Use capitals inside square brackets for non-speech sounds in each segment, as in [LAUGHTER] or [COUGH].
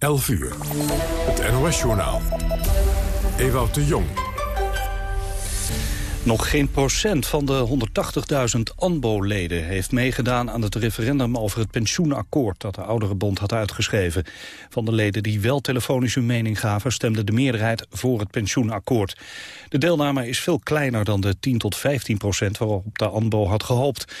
11 uur. Het NOS-journaal. Ewout de Jong. Nog geen procent van de 180.000 ANBO-leden heeft meegedaan aan het referendum over het pensioenakkoord dat de oudere bond had uitgeschreven. Van de leden die wel telefonisch hun mening gaven stemde de meerderheid voor het pensioenakkoord. De deelname is veel kleiner dan de 10 tot 15 procent waarop de ANBO had gehoopt.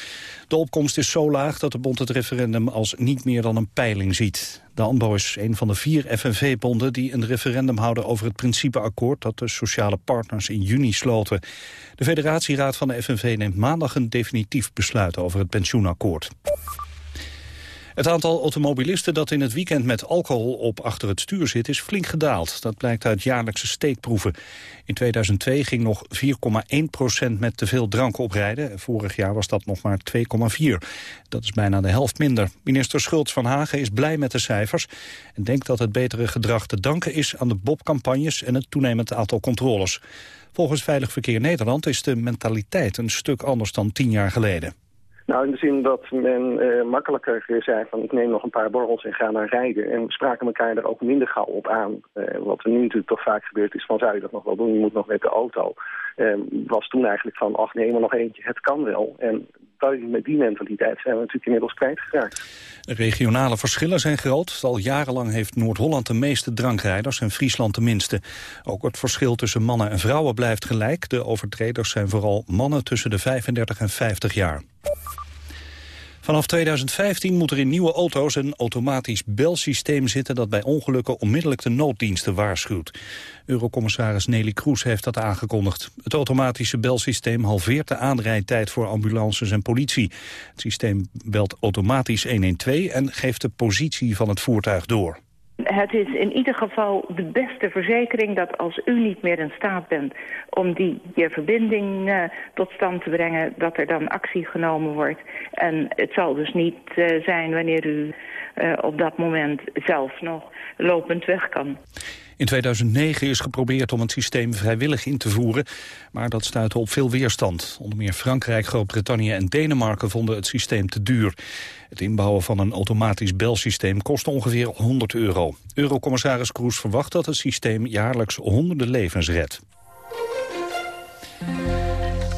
De opkomst is zo laag dat de bond het referendum als niet meer dan een peiling ziet. De ANBO is een van de vier FNV-bonden die een referendum houden over het principeakkoord dat de sociale partners in juni sloten. De federatieraad van de FNV neemt maandag een definitief besluit over het pensioenakkoord. Het aantal automobilisten dat in het weekend met alcohol op achter het stuur zit is flink gedaald. Dat blijkt uit jaarlijkse steekproeven. In 2002 ging nog 4,1 procent met te veel drank oprijden. Vorig jaar was dat nog maar 2,4. Dat is bijna de helft minder. Minister Schultz van Hagen is blij met de cijfers... en denkt dat het betere gedrag te danken is aan de Bob-campagnes... en het toenemend aantal controles. Volgens Veilig Verkeer Nederland is de mentaliteit een stuk anders dan tien jaar geleden. Nou, in de zin dat men uh, makkelijker zei van ik neem nog een paar borrels en ga naar rijden. En spraken elkaar er ook minder gauw op aan. Uh, wat er nu natuurlijk toch vaak gebeurt is van zou je dat nog wel doen, je moet nog met de auto. Was toen eigenlijk van ach neem maar nog eentje, het kan wel. En met die mentaliteit zijn we natuurlijk inmiddels kwijtgeraakt. Regionale verschillen zijn groot. Al jarenlang heeft Noord-Holland de meeste drankrijders en Friesland de minste. Ook het verschil tussen mannen en vrouwen blijft gelijk. De overtreders zijn vooral mannen tussen de 35 en 50 jaar. Vanaf 2015 moet er in nieuwe auto's een automatisch belsysteem zitten... dat bij ongelukken onmiddellijk de nooddiensten waarschuwt. Eurocommissaris Nelly Kroes heeft dat aangekondigd. Het automatische belsysteem halveert de aanrijdtijd voor ambulances en politie. Het systeem belt automatisch 112 en geeft de positie van het voertuig door. Het is in ieder geval de beste verzekering dat als u niet meer in staat bent om die verbinding uh, tot stand te brengen, dat er dan actie genomen wordt. En het zal dus niet uh, zijn wanneer u uh, op dat moment zelf nog lopend weg kan. In 2009 is geprobeerd om het systeem vrijwillig in te voeren, maar dat stuitte op veel weerstand. Onder meer Frankrijk, Groot-Brittannië en Denemarken vonden het systeem te duur. Het inbouwen van een automatisch belsysteem kost ongeveer 100 euro. Eurocommissaris Kroes verwacht dat het systeem jaarlijks honderden levens redt.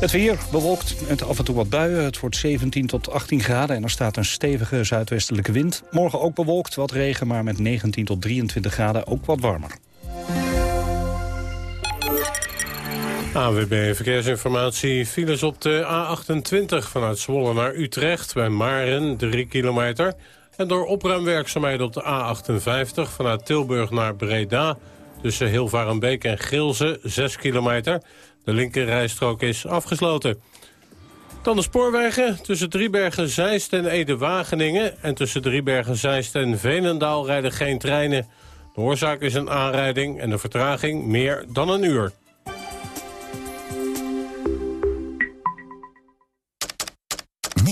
Het weer bewolkt met af en toe wat buien. Het wordt 17 tot 18 graden en er staat een stevige zuidwestelijke wind. Morgen ook bewolkt, wat regen, maar met 19 tot 23 graden ook wat warmer. AWB Verkeersinformatie. Files op de A28 vanuit Zwolle naar Utrecht bij Maren, 3 kilometer. En door opruimwerkzaamheden op de A58 vanuit Tilburg naar Breda... tussen Hilvarenbeek en Gilze, 6 kilometer. De linkerrijstrook is afgesloten. Dan de spoorwegen. Tussen Driebergen, Zeist en Ede-Wageningen... en tussen Driebergen, Zeist en Veenendaal rijden geen treinen. De oorzaak is een aanrijding en de vertraging meer dan een uur.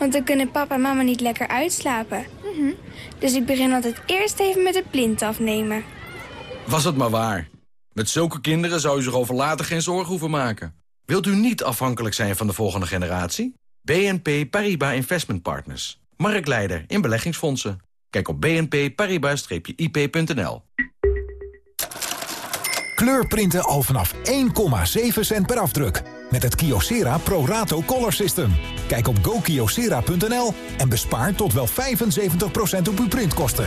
want dan kunnen papa en mama niet lekker uitslapen. Dus ik begin altijd eerst even met het plint afnemen. Was het maar waar. Met zulke kinderen zou u zich over later geen zorgen hoeven maken. Wilt u niet afhankelijk zijn van de volgende generatie? BNP Paribas Investment Partners. Marktleider in beleggingsfondsen. Kijk op bnpparibas-ip.nl. Kleurprinten al vanaf 1,7 cent per afdruk. Met het Kyocera Pro Rato Color System. Kijk op gokyocera.nl en bespaar tot wel 75% op uw printkosten.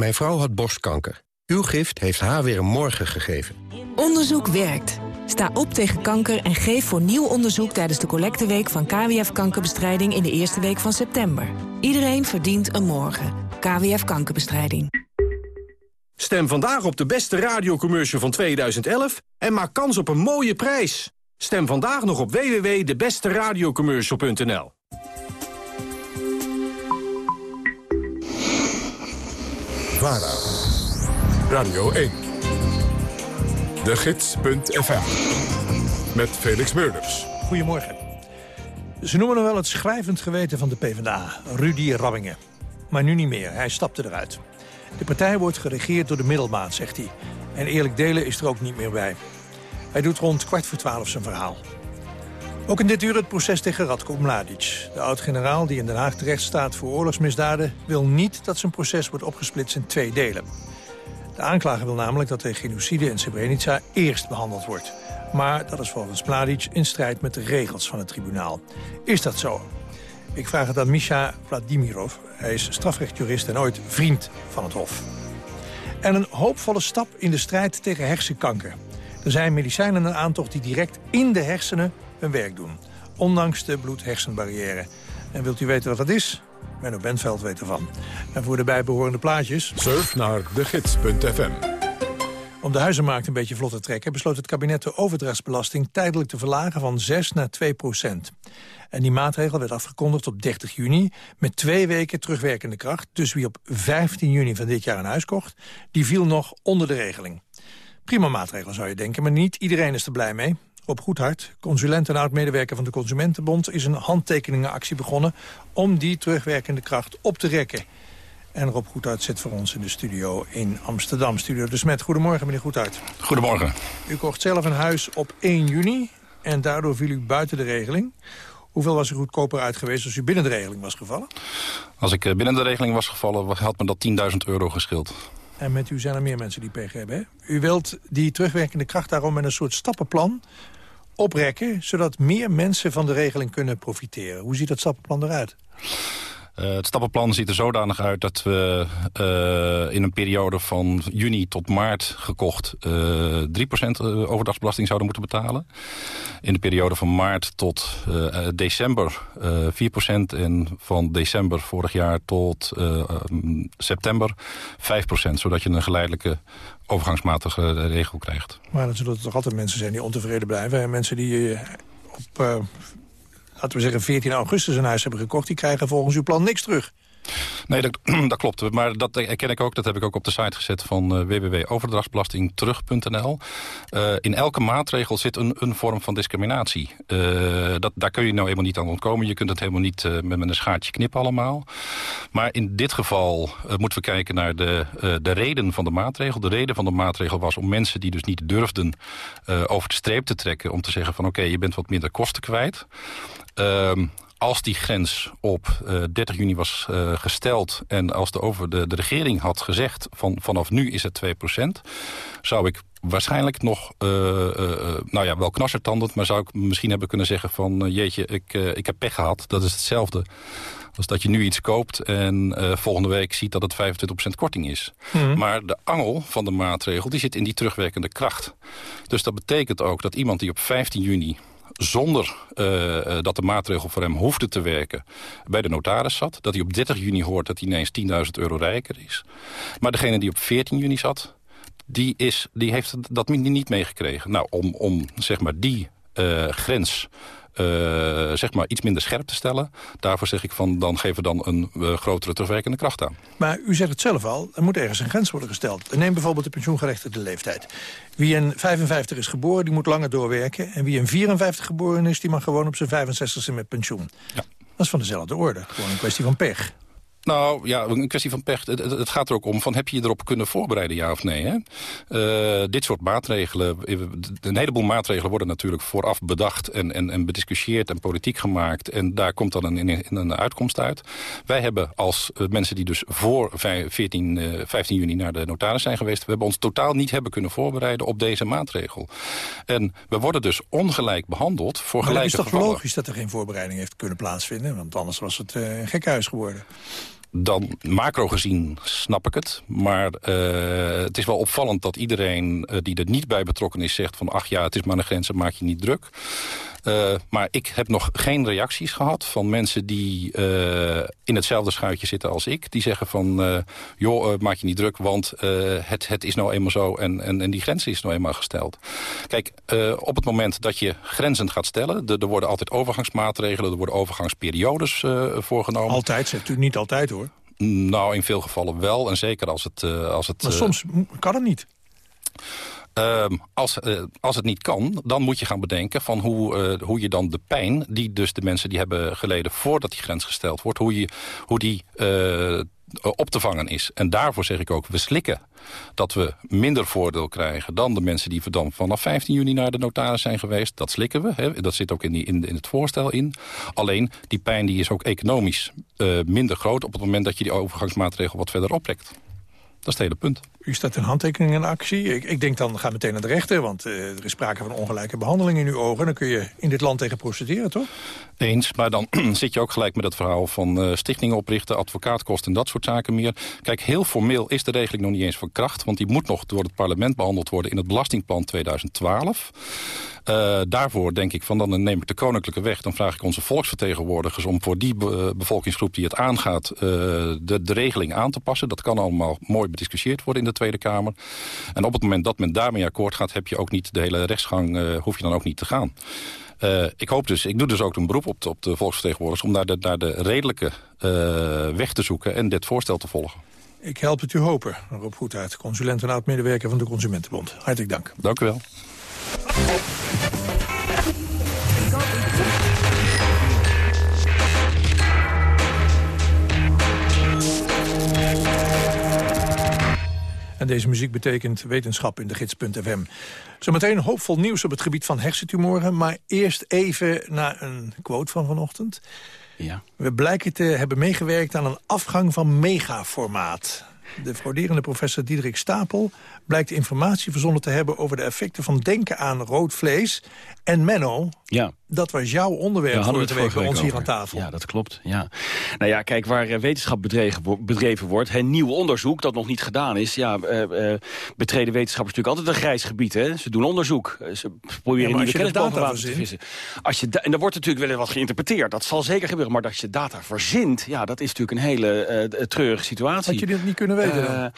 Mijn vrouw had borstkanker. Uw gift heeft haar weer een morgen gegeven. Onderzoek werkt. Sta op tegen kanker en geef voor nieuw onderzoek tijdens de collecteweek van KWF Kankerbestrijding in de eerste week van september. Iedereen verdient een morgen. KWF Kankerbestrijding. Stem vandaag op de beste radiocommercial van 2011 en maak kans op een mooie prijs. Stem vandaag nog op www.debesteradiocommercial.nl. VARA, Radio 1, de gids.fm, met Felix Meurders. Goedemorgen. Ze noemen hem wel het schrijvend geweten van de PvdA, Rudy Rabbingen. Maar nu niet meer, hij stapte eruit. De partij wordt geregeerd door de middelmaat, zegt hij. En eerlijk delen is er ook niet meer bij. Hij doet rond kwart voor twaalf zijn verhaal. Ook in dit uur het proces tegen Radko Mladic. De oud-generaal die in Den Haag terecht staat voor oorlogsmisdaden... wil niet dat zijn proces wordt opgesplitst in twee delen. De aanklager wil namelijk dat de genocide in Srebrenica eerst behandeld wordt. Maar dat is volgens Mladic in strijd met de regels van het tribunaal. Is dat zo? Ik vraag het aan Misha Vladimirov. Hij is strafrechtjurist en ooit vriend van het Hof. En een hoopvolle stap in de strijd tegen hersenkanker. Er zijn medicijnen een aantocht die direct in de hersenen hun werk doen. Ondanks de bloed-hersenbarrière. En wilt u weten wat dat is? Menno Bentveld weet ervan. En voor de bijbehorende plaatjes... Surf naar degids.fm. Om de huizenmarkt een beetje vlot te trekken... besloot het kabinet de overdrachtsbelasting tijdelijk te verlagen van 6 naar 2 procent. En die maatregel werd afgekondigd op 30 juni... met twee weken terugwerkende kracht. Dus wie op 15 juni van dit jaar een huis kocht... die viel nog onder de regeling. Prima maatregel zou je denken, maar niet iedereen is er blij mee. Rob Goedhart, consulent en oud-medewerker van de Consumentenbond... is een handtekeningenactie begonnen om die terugwerkende kracht op te rekken. En Rob Goedhart zit voor ons in de studio in Amsterdam. Studio de Smet. Goedemorgen, meneer Goedhart. Goedemorgen. U kocht zelf een huis op 1 juni en daardoor viel u buiten de regeling. Hoeveel was u goedkoper uit geweest als u binnen de regeling was gevallen? Als ik eh, binnen de regeling was gevallen, had me dat 10.000 euro geschild. En met u zijn er meer mensen die pech hebben. Hè? U wilt die terugwerkende kracht daarom met een soort stappenplan oprekken... zodat meer mensen van de regeling kunnen profiteren. Hoe ziet dat stappenplan eruit? Uh, het stappenplan ziet er zodanig uit dat we uh, in een periode van juni tot maart gekocht uh, 3% overdrachtsbelasting zouden moeten betalen. In de periode van maart tot december 4% en van december vorig jaar tot september 5%. Zodat je een geleidelijke overgangsmatige regel krijgt. Maar dan zullen er toch altijd mensen zijn die ontevreden blijven. En mensen die op laten we zeggen 14 augustus een huis hebben gekocht... die krijgen volgens uw plan niks terug. Nee, dat, [CLEARS THROAT] dat, klopt. Maar dat herken ik ook. Dat heb ik ook op de site gezet van uh, www.overdrachtsbelastingterug.nl. Uh, in elke maatregel zit een, een vorm van discriminatie. Uh, dat, daar kun je nou helemaal niet aan ontkomen. Je kunt het helemaal niet met, een schaartje knippen allemaal. Maar in dit geval moeten we kijken naar de, de reden van de maatregel. De reden van de maatregel was om mensen die dus niet durfden over de streep te trekken... om te zeggen van oké, je bent wat minder kosten kwijt... Ehm, als die grens op uh, 30 juni was uh, gesteld... en als de, over de, de regering had gezegd van vanaf nu is het 2% zou ik waarschijnlijk nog, uh, nou ja, wel knassertandend... maar zou ik misschien hebben kunnen zeggen van... jeetje, ik, ik heb pech gehad, dat is hetzelfde als dat je nu iets koopt en volgende week ziet dat het 25% korting is. Mm. Maar de angel van de maatregel die zit in die terugwerkende kracht. Dus dat betekent ook dat iemand die op 15 juni zonder uh, dat de maatregel voor hem hoefde te werken... bij de notaris zat. Dat hij op 30 juni hoort dat hij ineens 10.000 euro rijker is. Maar degene die op 14 juni zat... die, is, die heeft dat niet meegekregen. Nou, om, om zeg maar die uh, grens uh, zeg maar iets minder scherp te stellen. Daarvoor zeg ik van, dan geven we dan een uh, grotere terugwerkende kracht aan. Maar u zegt het zelf al, er moet ergens een grens worden gesteld. Neem bijvoorbeeld de pensioengerechtigde leeftijd. Wie in 55 is geboren, die moet langer doorwerken. En wie in 54 geboren is, die mag gewoon op zijn 65e met pensioen. Ja. Dat is van dezelfde orde. Gewoon een kwestie van pech. Nou, ja, een kwestie van pech. Het, het, gaat er ook om van, heb je je erop kunnen voorbereiden, ja of nee? Hè? Uh, dit soort maatregelen, een heleboel maatregelen worden natuurlijk vooraf bedacht... en, en, en bediscussieerd en politiek gemaakt. En daar komt dan een, een uitkomst uit. Wij hebben als uh, mensen die dus voor 14, uh, 15 juni naar de notaris zijn geweest... we hebben ons totaal niet hebben kunnen voorbereiden op deze maatregel. En we worden dus ongelijk behandeld voor maar gelijke het is toch gevallen. logisch dat er geen voorbereiding heeft kunnen plaatsvinden? Want anders was het uh, een gekhuis geworden. Dan macro gezien snap ik het. Maar uh, het is wel opvallend dat iedereen uh, die er niet bij betrokken is... zegt van ach ja, het is maar een grens, maak je niet druk. Uh, maar ik heb nog geen reacties gehad van mensen die uh, in hetzelfde schuitje zitten als ik. Die zeggen van, uh, joh, maak je niet druk, want het, het is nou eenmaal zo en, en, en die grens is nou eenmaal gesteld. Kijk, op het moment dat je grenzen gaat stellen, er, er worden altijd overgangsmaatregelen, er worden overgangsperiodes voorgenomen. Altijd, zegt u niet altijd hoor. Nou, in veel gevallen wel. En zeker als het... als het maar soms kan het niet. Uh, als, uh, als het niet kan, dan moet je gaan bedenken van hoe, uh, hoe je dan de pijn... die dus de mensen die hebben geleden voordat die grens gesteld wordt... hoe, je, hoe die uh, op te vangen is. En daarvoor zeg ik ook, we slikken dat we minder voordeel krijgen... dan de mensen die dan vanaf 15 juni naar de notaris zijn geweest. Dat slikken we, hè. dat zit ook in, die, in, in, het voorstel in. Alleen, die pijn die is ook economisch minder groot... op het moment dat je die overgangsmaatregel wat verder oplekt. Dat is het hele punt. U staat een handtekening in actie. Ik, ik denk dan, ga meteen naar de rechter, want uh, er is sprake van ongelijke behandeling in uw ogen. Dan kun je in dit land tegen procederen, toch? Eens, maar dan [CLEARS THROAT] zit je ook gelijk met het verhaal van uh, stichtingen oprichten, advocaatkosten en dat soort zaken meer. Kijk, heel formeel is de regeling nog niet eens van kracht, want die moet nog door het parlement behandeld worden in het belastingplan 2012. Uh, daarvoor denk ik van dan neem ik de koninklijke weg. Dan vraag ik onze volksvertegenwoordigers om voor die be bevolkingsgroep die het aangaat... De, de regeling aan te passen. Dat kan allemaal mooi bediscussieerd worden in de Tweede Kamer. En op het moment dat men daarmee akkoord gaat... heb je ook niet de hele rechtsgang, uh, hoef je dan ook niet te gaan. Uh, ik hoop dus, ik doe dus ook een beroep op de, op de volksvertegenwoordigers... om naar de, naar de redelijke uh, weg te zoeken en dit voorstel te volgen. Ik help het u hopen, Rob Goedheid, consulent en oud-medewerker van de Consumentenbond. Hartelijk dank. Dank u wel. En deze muziek betekent wetenschap in de gids.fm. Zometeen hoopvol nieuws op het gebied van hersentumoren. Maar eerst even naar een quote van vanochtend. Ja. We blijken te hebben meegewerkt aan een afgang van megaformaat. De frauderende professor Diederik Stapel blijkt informatie verzonnen te hebben... over de effecten van denken aan rood vlees. En Menno, ja. Dat was jouw onderwerp ja, week bij ons hier aan tafel. Ja, dat klopt. Ja. Nou ja, kijk, waar wetenschap bedreven, bedreven wordt... Hè, nieuw onderzoek dat nog niet gedaan is... Ja, uh, uh, betreden wetenschappers natuurlijk altijd een grijs gebied. Hè. Ze doen onderzoek. Ze proberen ja, nieuwe kennis te vissen. Als je en er wordt natuurlijk wel wat geïnterpreteerd. Dat zal zeker gebeuren. Maar als je data verzint, ja, dat is natuurlijk een hele uh, treurige situatie. Had je dit niet kunnen weten dan?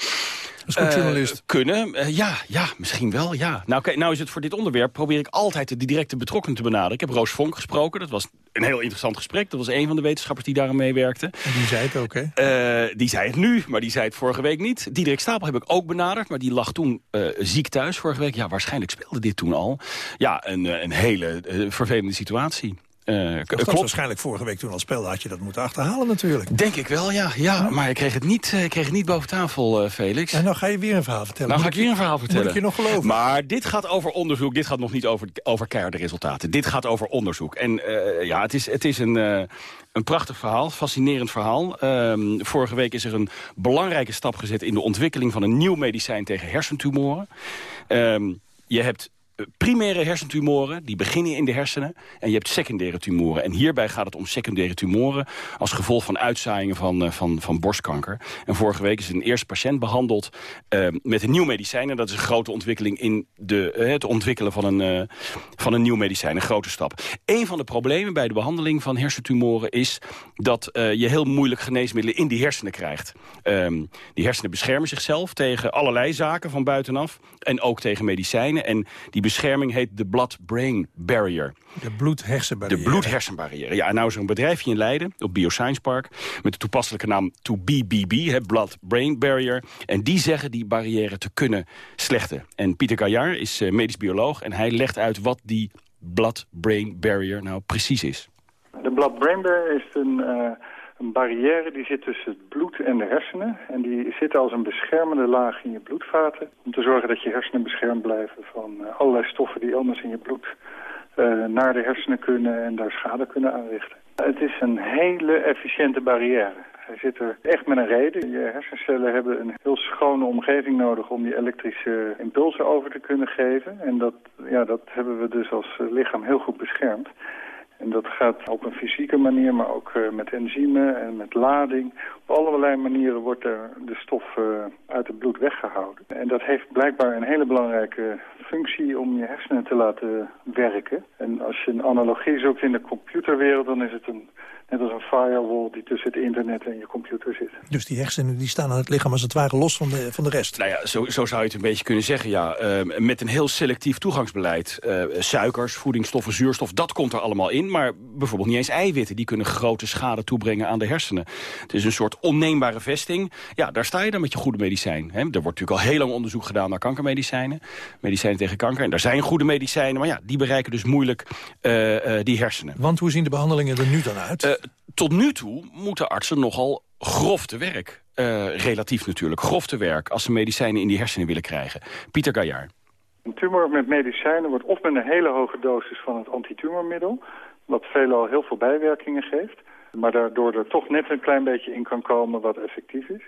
Als goed journalist. Uh, kunnen, uh, ja, ja, misschien wel, ja. Nou, okay, nou is het voor dit onderwerp, probeer ik altijd de directe betrokkenen te benaderen. Ik heb Roos Vonk gesproken, dat was een heel interessant gesprek. Dat was een van de wetenschappers die daaraan meewerkte. En die zei het ook, hè? Uh, die zei het nu, maar die zei het vorige week niet. Diederik Stapel heb ik ook benaderd, maar die lag toen ziek thuis vorige week. Ja, waarschijnlijk speelde dit toen al. Ja, een, een hele vervelende situatie. Uh, klopt. waarschijnlijk vorige week toen al speelde, had je dat moeten achterhalen natuurlijk. Denk ik wel, ja. ja, Maar ik kreeg het niet, uh, kreeg het niet boven tafel, uh, Felix. En nou ga je weer een verhaal vertellen. Nou ga ik weer een verhaal vertellen. Moet ik je nog geloven? Maar dit gaat over onderzoek. Dit gaat nog niet over, over keiharde resultaten. Dit gaat over onderzoek. En ja, het is, het is een, een prachtig verhaal, fascinerend verhaal. Um, vorige week is er een belangrijke stap gezet in de ontwikkeling van een nieuw medicijn tegen hersentumoren. Um, je hebt primaire hersentumoren, die beginnen in de hersenen. En je hebt secundaire tumoren. En hierbij gaat het om secundaire tumoren... als gevolg van uitzaaiingen van, uh, van, van borstkanker. En vorige week is een eerste patiënt behandeld uh, met een nieuw medicijn. En dat is een grote ontwikkeling in de, uh, het ontwikkelen van een, van een nieuw medicijn. Een grote stap. Een van de problemen bij de behandeling van hersentumoren is... dat je heel moeilijk geneesmiddelen in die hersenen krijgt. Um, die hersenen beschermen zichzelf tegen allerlei zaken van buitenaf. En ook tegen medicijnen. En die bescherming heet de Blood-Brain Barrier. De bloed-hersenbarrière. De bloed-hersenbarrière. Ja, en nou is er een bedrijfje in Leiden, op Bioscience Park... met de toepasselijke naam 2BBB, Blood-Brain Barrier. En die zeggen die barrière te kunnen slechten. En Pieter Gaillard is uh, medisch bioloog... en hij legt uit wat die Blood-Brain Barrier nou precies is. De Blood-Brain Barrier is een... Uh een barrière die zit tussen het bloed en de hersenen. En die zit als een beschermende laag in je bloedvaten. Om te zorgen dat je hersenen beschermd blijven van uh, allerlei stoffen die anders in je bloed uh, naar de hersenen kunnen en daar schade kunnen aanrichten. Het is een hele efficiënte barrière. Hij zit er echt met een reden. Je hersencellen hebben een heel schone omgeving nodig om die elektrische impulsen over te kunnen geven. En dat, ja, dat hebben we dus als lichaam heel goed beschermd. En dat gaat op een fysieke manier, maar ook uh, met enzymen en met lading. Op allerlei manieren wordt er de stof uh, uit het bloed weggehouden. En dat heeft blijkbaar een hele belangrijke functie om je hersenen te laten werken. En als je een analogie zoekt in de computerwereld, dan is het een Net als een firewall die tussen het internet en je computer zit. Dus die hersenen die staan aan het lichaam als het ware los van de, van de rest? Nou ja, zo, zo zou je het een beetje kunnen zeggen, ja. Uh, met een heel selectief toegangsbeleid. Uh, suikers, voedingsstoffen, zuurstof, dat komt er allemaal in. Maar bijvoorbeeld niet eens eiwitten. Die kunnen grote schade toebrengen aan de hersenen. Het is een soort onneembare vesting. Ja, daar sta je dan met je goede medicijn. Hè. Er wordt natuurlijk al heel lang onderzoek gedaan naar kankermedicijnen. Medicijnen tegen kanker. En daar zijn goede medicijnen. Maar ja, die bereiken dus moeilijk uh, die hersenen. Want hoe zien de behandelingen er nu dan uit? tot nu toe moeten artsen nogal grof te werk. Uh, relatief natuurlijk, grof te werk... als ze medicijnen in die hersenen willen krijgen. Pieter Gaillard. Een tumor met medicijnen wordt of met een hele hoge dosis van het antitumormiddel... wat veelal heel veel bijwerkingen geeft... maar daardoor er toch net een klein beetje in kan komen wat effectief is.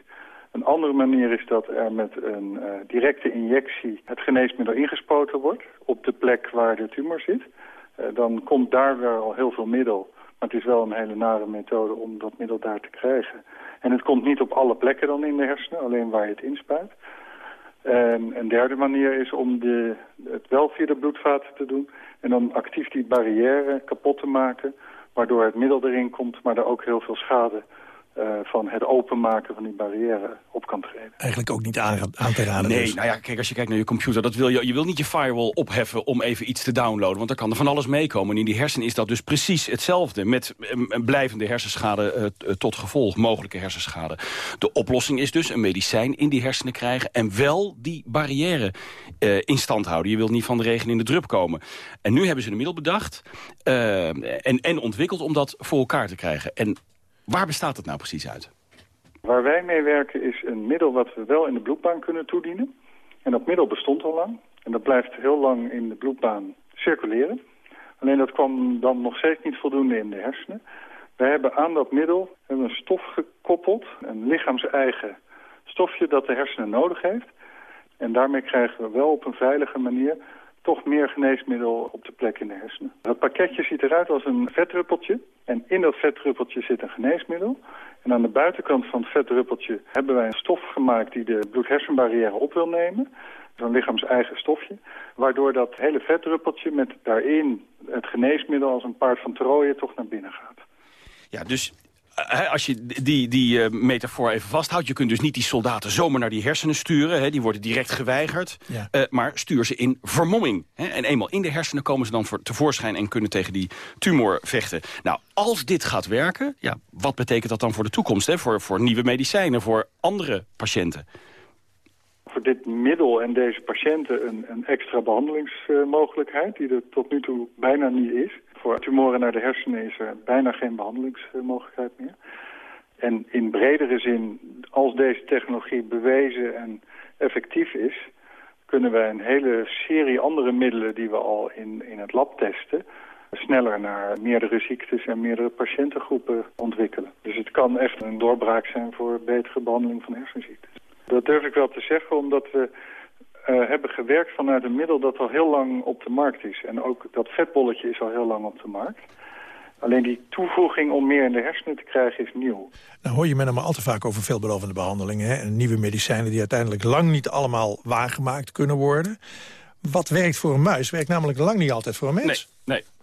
Een andere manier is dat er met een uh, directe injectie het geneesmiddel ingespoten wordt... op de plek waar de tumor zit. Uh, dan komt daar wel al heel veel middel maar het is wel een hele nare methode om dat middel daar te krijgen. En het komt niet op alle plekken dan in de hersenen, alleen waar je het inspuit. En een derde manier is om de, het wel via de bloedvaten te doen... en dan actief die barrière kapot te maken... waardoor het middel erin komt, maar er ook heel veel schade uh, van het openmaken van die barrière op kan treden. Eigenlijk ook niet aan, aan te raden. Nee, dus. nou ja, kijk, als je kijkt naar je computer, dat wil je, je wil niet je firewall opheffen om even iets te downloaden, want er kan er van alles meekomen. En in die hersenen is dat dus precies hetzelfde, met een blijvende hersenschade uh, tot gevolg, mogelijke hersenschade. De oplossing is dus een medicijn in die hersenen krijgen en wel die barrière uh, in stand houden. Je wilt niet van de regen in de drup komen. En nu hebben ze een middel bedacht en, en ontwikkeld om dat voor elkaar te krijgen. En Waar bestaat het nou precies uit? Waar wij mee werken is een middel wat we wel in de bloedbaan kunnen toedienen. En dat middel bestond al lang. En dat blijft heel lang in de bloedbaan circuleren. Alleen dat kwam dan nog steeds niet voldoende in de hersenen. Wij hebben aan dat middel een stof gekoppeld, een lichaams-eigen stofje dat de hersenen nodig heeft. En daarmee krijgen we wel op een veilige manier toch meer geneesmiddel op de plek in de hersenen. Dat pakketje ziet eruit als een vetdruppeltje. En in dat vetdruppeltje zit een geneesmiddel. En aan de buitenkant van het vetdruppeltje hebben wij een stof gemaakt die de bloed-hersenbarrière op wil nemen. Zo'n lichaams-eigen stofje. Waardoor dat hele vetdruppeltje met daarin het geneesmiddel als een paard van Troje toch naar binnen gaat. Ja, dus als je die, die uh, metafoor even vasthoudt... je kunt dus niet die soldaten zomaar naar die hersenen sturen. Hè, die worden direct geweigerd. Ja. Uh, maar stuur ze in vermomming. Hè, en eenmaal in de hersenen komen ze dan voor, tevoorschijn... en kunnen tegen die tumor vechten. Nou, als dit gaat werken, ja, wat betekent dat dan voor de toekomst? Hè? Voor, voor nieuwe medicijnen, voor andere patiënten? Voor dit middel en deze patiënten een, een extra behandelingsmogelijkheid... die er tot nu toe bijna niet is voor tumoren naar de hersenen is er bijna geen behandelingsmogelijkheid meer. En in bredere zin, als deze technologie bewezen en effectief is... kunnen wij een hele serie andere middelen die we al in, in het lab testen... sneller naar meerdere ziektes en meerdere patiëntengroepen ontwikkelen. Dus het kan echt een doorbraak zijn voor betere behandeling van hersenziektes. Dat durf ik wel te zeggen, omdat we uh, hebben gewerkt vanuit een middel dat al heel lang op de markt is. En ook dat vetbolletje is al heel lang op de markt. Alleen die toevoeging om meer in de hersenen te krijgen is nieuw. Nou hoor je men maar al te vaak over veelbelovende behandelingen... Hè? en nieuwe medicijnen die uiteindelijk lang niet allemaal waargemaakt kunnen worden. Wat werkt voor een muis werkt namelijk lang niet altijd voor een mens. Nee, nee.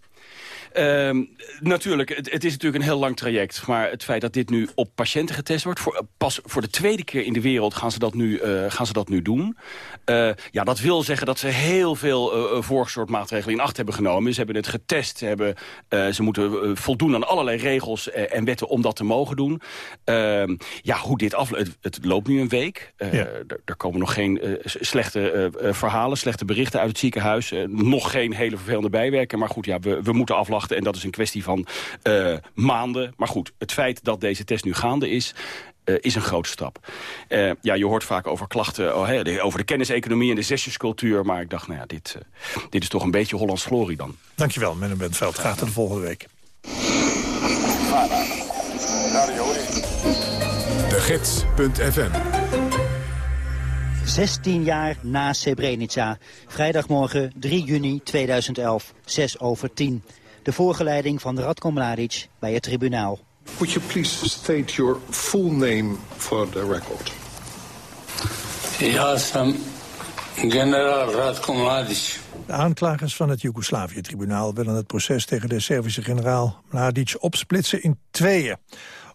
Uh, natuurlijk, het, het, is natuurlijk een heel lang traject. Maar het feit dat dit nu op patiënten getest wordt... Voor, pas voor de tweede keer in de wereld gaan ze dat nu, uh, gaan ze dat nu doen. Uh, ja, dat wil zeggen dat ze heel veel uh, voorzorgmaatregelen in acht hebben genomen. Ze hebben het getest. Ze, hebben, ze moeten voldoen aan allerlei regels en wetten om dat te mogen doen. Ehm, ja, hoe dit afloopt. Het, het, loopt nu een week. Ja. Er komen nog geen slechte verhalen, slechte berichten uit het ziekenhuis. nog geen hele vervelende bijwerken. Maar goed, ja, we, we moeten afwachten en dat is een kwestie van uh, maanden. Maar goed, het feit dat deze test nu gaande is... Uh, is een grote stap. Uh, ja, je hoort vaak over klachten oh, hey, over de kenniseconomie en de zesjescultuur. Maar ik dacht, nou ja, dit, dit is toch een beetje Hollands glorie dan. Dankjewel, meneer Bentveld. Graag tot de volgende week. De Gids.fm 16 jaar na Srebrenica. Vrijdagmorgen 3 juni 2011, 6 over 10. De voorgeleiding van Radko Mladic bij het tribunaal. Would you please state your full name for the record? Ja, sam generaal Radko Mladic. De aanklagers van het Joegoslavië-tribunaal willen het proces tegen de Servische generaal Mladic opsplitsen in tweeën.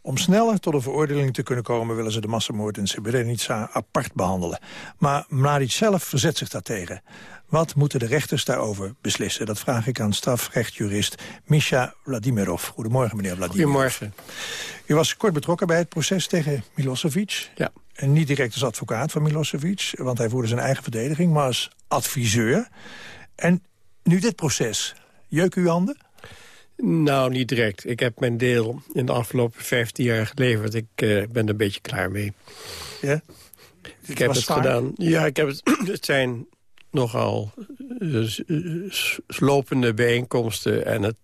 Om sneller tot een veroordeling te kunnen komen... willen ze de massamoord in Srebrenica apart behandelen. Maar Mladic zelf verzet zich daartegen. Wat moeten de rechters daarover beslissen? Dat vraag ik aan strafrechtjurist Misha Vladimirov. Goedemorgen, meneer Vladimirov. Goedemorgen. U was kort betrokken bij het proces tegen Milosevic. Ja. En niet direct als advocaat van Milosevic, want hij voerde zijn eigen verdediging... maar als adviseur. En nu dit proces, jeuk uw handen? Nou, niet direct. Ik heb mijn deel in de afgelopen 15 jaar geleverd. Ik uh, ben er een beetje klaar mee. Ja? Ik heb het zwaar? gedaan. Ja, ik heb het, [CLEARS THROAT] het zijn nogal uh, slopende bijeenkomsten. En het,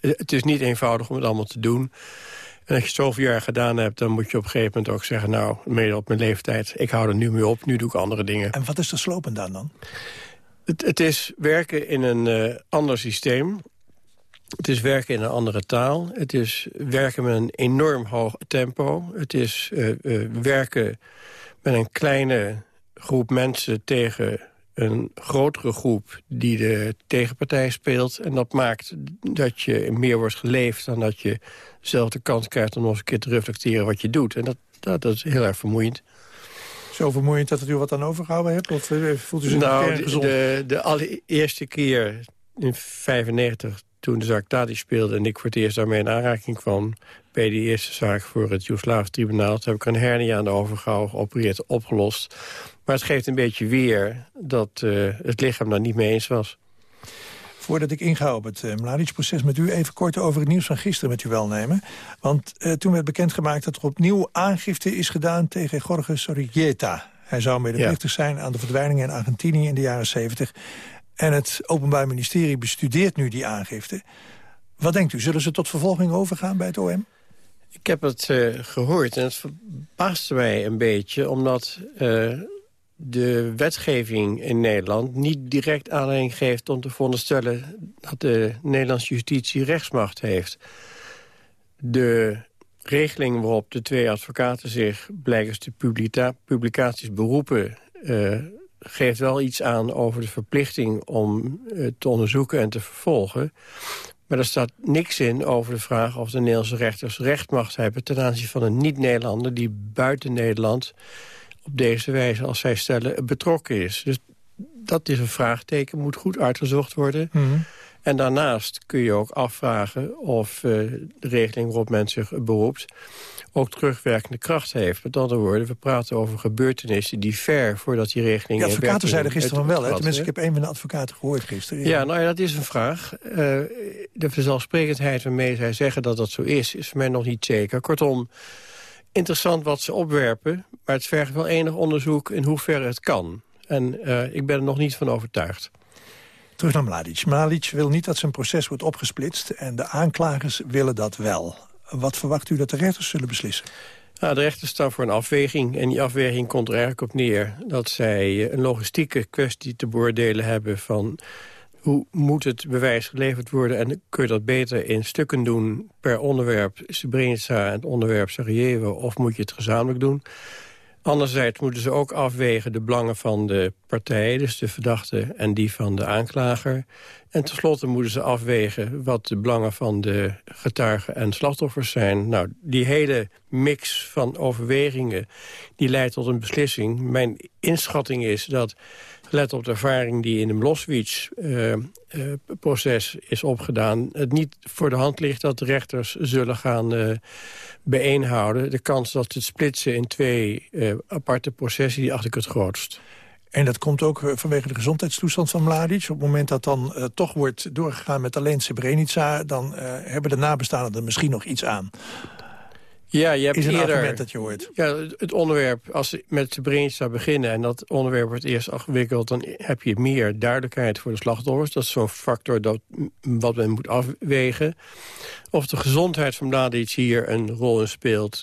het is niet eenvoudig om het allemaal te doen. En als je het zoveel jaar gedaan hebt, dan moet je op een gegeven moment ook zeggen... nou, mede op mijn leeftijd, ik hou er nu mee op, nu doe ik andere dingen. En wat is er slopend aan dan? Het, het is werken in een uh, ander systeem. Het is werken in een andere taal. Het is werken met een enorm hoog tempo. Het is uh, uh, werken met een kleine groep mensen tegen een grotere groep die de tegenpartij speelt. En dat maakt dat je meer wordt geleefd dan dat je zelf de kans krijgt om nog eens een keer te reflecteren wat je doet. En dat, dat, dat is heel erg vermoeiend. Zo vermoeiend dat het u wat aan overgehouden hebt? Of voelt u zich nou, gezond? De, de allereerste keer in 95 toen de zaak Tadi speelde en ik voor het eerst daarmee in aanraking kwam... bij die eerste zaak voor het Joegoslavisch tribunaal... toen heb ik een hernia aan de overgouw geopereerd, opgelost. Maar het geeft een beetje weer dat uh, het lichaam daar niet mee eens was. Voordat ik inga op het uh, Mladic-proces met u... even kort over het nieuws van gisteren met u welnemen. Want uh, toen werd bekendgemaakt dat er opnieuw aangifte is gedaan... tegen Jorge Sorrieta. Hij zou medeplichtig ja. zijn aan de verdwijningen in Argentinië in de jaren 70... En het Openbaar Ministerie bestudeert nu die aangifte. Wat denkt u, zullen ze tot vervolging overgaan bij het OM? Ik heb het uh, gehoord en het verbaasde mij een beetje... omdat de wetgeving in Nederland niet direct aanleiding geeft... om te veronderstellen dat de Nederlandse justitie rechtsmacht heeft. De regeling waarop de twee advocaten zich... blijkens de publica publicaties beroepen... Uh, geeft wel iets aan over de verplichting om uh, te onderzoeken en te vervolgen. Maar er staat niks in over de vraag of de Nederlandse rechters rechtmacht hebben... ten aanzien van een niet-Nederlander die buiten Nederland op deze wijze, als zij stellen, betrokken is. Dus dat is een vraagteken, moet goed uitgezocht worden. Mm -hmm. En daarnaast kun je ook afvragen of uh, de regeling waarop men zich beroept ook terugwerkende kracht heeft. Met andere woorden, we praten over gebeurtenissen die ver voordat die regeling... De advocaten zeiden gisteren wel, hè? Tenminste, ik heb een van de advocaten gehoord gisteren. Ja, nou ja, dat is een vraag. Uh, de vanzelfsprekendheid waarmee zij zeggen dat dat zo is, is voor mij nog niet zeker. Kortom, interessant wat ze opwerpen, maar het vergt wel enig onderzoek in hoeverre het kan. En uh, ik ben er nog niet van overtuigd. Terug naar Mladic. Mladic wil niet dat zijn proces wordt opgesplitst... en de aanklagers willen dat wel. Wat verwacht u dat de rechters zullen beslissen? Nou, de rechters staan voor een afweging. En die afweging komt er eigenlijk op neer dat zij een logistieke kwestie te beoordelen hebben van hoe moet het bewijs geleverd worden... en kun je dat beter in stukken doen per onderwerp Srebrenica en het onderwerp Sarajevo... of moet je het gezamenlijk doen? Anderzijds moeten ze ook afwegen de belangen van de partij... dus de verdachte en die van de aanklager. En tenslotte moeten ze afwegen wat de belangen van de getuigen en slachtoffers zijn. Nou, die hele mix van overwegingen die leidt tot een beslissing. Mijn inschatting is dat, let op de ervaring die in de Milosevic-proces uh, uh, is opgedaan... het niet voor de hand ligt dat de rechters zullen gaan uh, bijeenhouden. De kans dat het splitsen in twee aparte processen, die acht ik het grootst. En dat komt ook vanwege de gezondheidstoestand van Mladic. Op het moment dat dan toch wordt doorgegaan met alleen Srebrenica... dan hebben de nabestaanden er misschien nog iets aan. Ja, je hebt is een eerder, argument dat je hoort. Ja, het onderwerp, als ze met Srebrenica beginnen... en dat onderwerp wordt eerst afgewikkeld... dan heb je meer duidelijkheid voor de slachtoffers. Dat is zo'n factor dat, wat men moet afwegen. Of de gezondheid van Mladic hier een rol in speelt...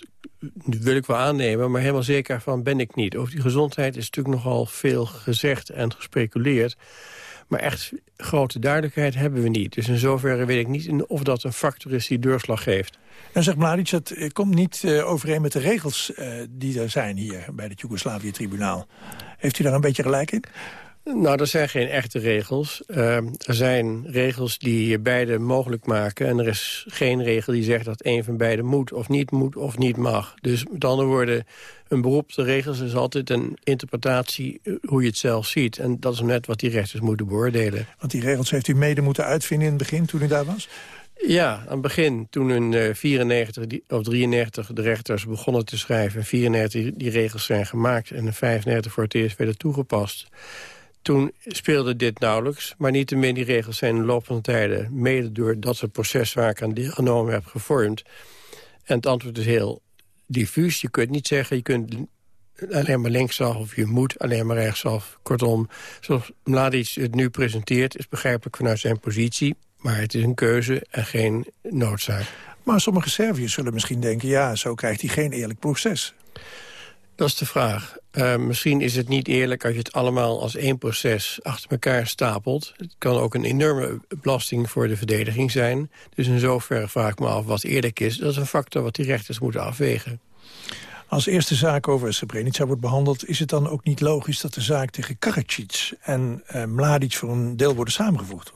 wil ik wel aannemen, maar helemaal zeker van ben ik niet. Over die gezondheid is natuurlijk nogal veel gezegd en gespeculeerd. Maar echt grote duidelijkheid hebben we niet. Dus in zoverre weet ik niet of dat een factor is die doorslag geeft. En zegt Mladic, dat eh, komt niet uh, overeen met de regels uh, die er zijn hier bij het Joegoslavië-tribunaal. Heeft u daar een beetje gelijk in? Nou, er zijn geen echte regels. Uh, er zijn regels die beide mogelijk maken. En er is geen regel die zegt dat een van beiden moet of niet moet of niet mag. Dus met andere woorden, een beroep de regels is altijd een interpretatie hoe je het zelf ziet. En dat is net wat die rechters moeten beoordelen. Want die regels heeft u mede moeten uitvinden in het begin toen u daar was? Ja, aan het begin, toen in uh, 94 of 93 de rechters begonnen te schrijven... en 94 die regels zijn gemaakt en in 95 voor het eerst werden toegepast... Toen speelde dit nauwelijks, maar niettemin die regels zijn in de loop van de tijden... mede door dat het proces waar ik aan deelgenomen heb gevormd. En het antwoord is heel diffuus. Je kunt niet zeggen, je kunt alleen maar linksaf of je moet alleen maar rechtsaf. Kortom, zoals Mladic het nu presenteert... is begrijpelijk vanuit zijn positie, maar het is een keuze en geen noodzaak. Maar sommige Serviërs zullen misschien denken... ja, zo krijgt hij geen eerlijk proces. Dat is de vraag. Uh, misschien is het niet eerlijk als je het allemaal als één proces achter elkaar stapelt. Het kan ook een enorme belasting voor de verdediging zijn. Dus in zoverre vraag ik me af wat eerlijk is. Dat is een factor wat die rechters moeten afwegen. Als eerste zaak over Srebrenica wordt behandeld... is het dan ook niet logisch dat de zaak tegen Karadzic en uh, Mladic... voor een deel worden samengevoegd?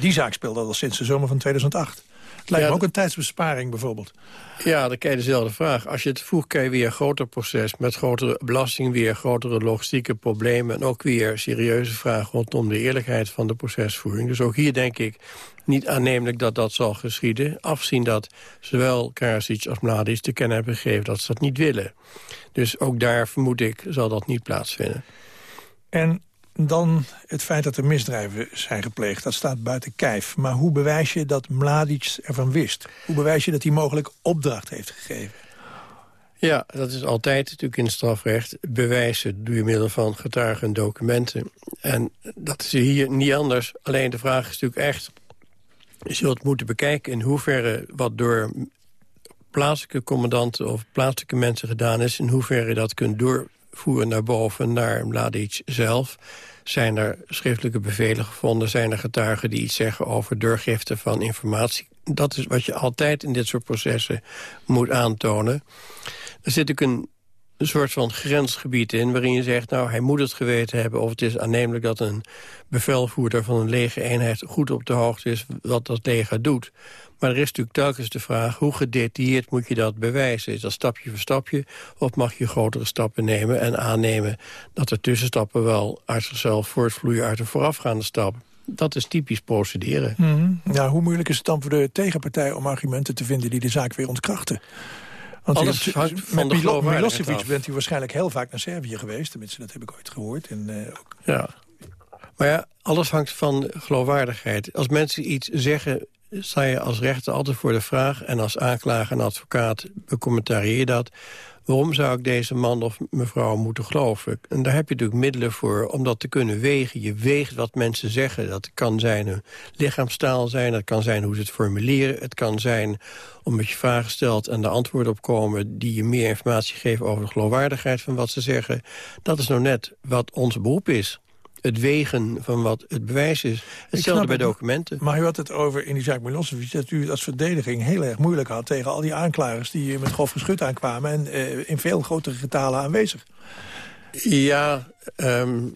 Die zaak speelde al sinds de zomer van 2008. Het lijkt me ook een tijdsbesparing bijvoorbeeld. Ja, dan krijg je dezelfde vraag. Als je het voegt, krijg je weer een groter proces... met grotere belasting, weer grotere logistieke problemen... en ook weer serieuze vragen rondom de eerlijkheid van de procesvoering. Dus ook hier denk ik niet aannemelijk dat dat zal geschieden. Afzien dat zowel Karasic als Mladic te kennen hebben gegeven... dat ze dat niet willen. Dus ook daar, vermoed ik, zal dat niet plaatsvinden. En dan het feit dat er misdrijven zijn gepleegd. Dat staat buiten kijf. Maar hoe bewijs je dat Mladic ervan wist? Hoe bewijs je dat hij mogelijk opdracht heeft gegeven? Ja, dat is altijd natuurlijk in het strafrecht. Bewijzen door middel van getuigen en documenten. En dat is hier niet anders. Alleen de vraag is natuurlijk echt... je zult moeten bekijken in hoeverre wat door plaatselijke commandanten... of plaatselijke mensen gedaan is... in hoeverre dat kunt door voeren naar boven naar Mladic zelf. Zijn er schriftelijke bevelen gevonden? Zijn er getuigen die iets zeggen over doorgifte van informatie? Dat is wat je altijd in dit soort processen moet aantonen. Er zit ook een een soort van grensgebied in... waarin je zegt, nou, hij moet het geweten hebben... of het is aannemelijk dat een bevelvoerder van een lege eenheid... goed op de hoogte is wat dat leger doet. Maar er is natuurlijk telkens de vraag... hoe gedetailleerd moet je dat bewijzen? Is dat stapje voor stapje? Of mag je grotere stappen nemen en aannemen... dat er tussenstappen wel uit zichzelf voortvloeien uit een voorafgaande stap? Dat is typisch procederen. Mm hoe moeilijk is het dan voor de tegenpartij om argumenten te vinden... die de zaak weer ontkrachten? Want Alles hangt van met de Milosevic bent u waarschijnlijk heel vaak naar Servië geweest. Tenminste, dat heb ik ooit gehoord. En, uh, ook... Ja. Maar ja, alles hangt van geloofwaardigheid. Als mensen iets zeggen, sta je als rechter altijd voor de vraag... en als aanklager en advocaat becommentarieer dat... Waarom zou ik deze man of mevrouw moeten geloven? En daar heb je natuurlijk middelen voor om dat te kunnen wegen. Je weegt wat mensen zeggen. Dat kan zijn een lichaamstaal zijn, dat kan zijn hoe ze het formuleren. Het kan zijn omdat je vragen stelt en de antwoorden op komen... die je meer informatie geven over de geloofwaardigheid van wat ze zeggen. Dat is nou net wat ons beroep is het wegen van wat het bewijs is. Hetzelfde bij documenten. Maar u had het over in die zaak Milosevic... dat u als verdediging heel erg moeilijk had... tegen al die aanklagers die met grof geschut aankwamen... en uh, in veel grotere getalen aanwezig. Ja, um,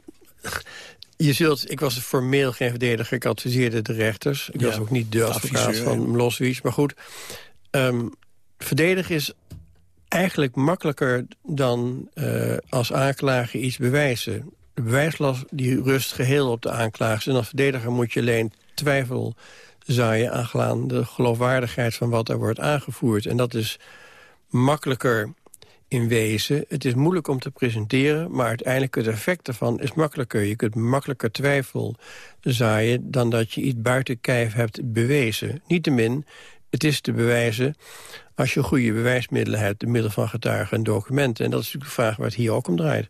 je zult, ik was formeel geen verdediger, ik adviseerde de rechters. Ik ja, was ook niet de advocaat van Milosevic, maar goed. Um, verdedigen is eigenlijk makkelijker dan uh, als aanklager iets bewijzen. Bewijslast die rust geheel op de aanklagers. En als verdediger moet je alleen twijfel zaaien aangaan de geloofwaardigheid van wat er wordt aangevoerd. En dat is makkelijker in wezen. Het is moeilijk om te presenteren, maar uiteindelijk het effect daarvan is makkelijker. Je kunt makkelijker twijfel zaaien dan dat je iets buiten kijf hebt bewezen. Niettemin, het is te bewijzen als je goede bewijsmiddelen hebt... door middel van getuigen en documenten. En dat is natuurlijk de vraag waar het hier ook om draait.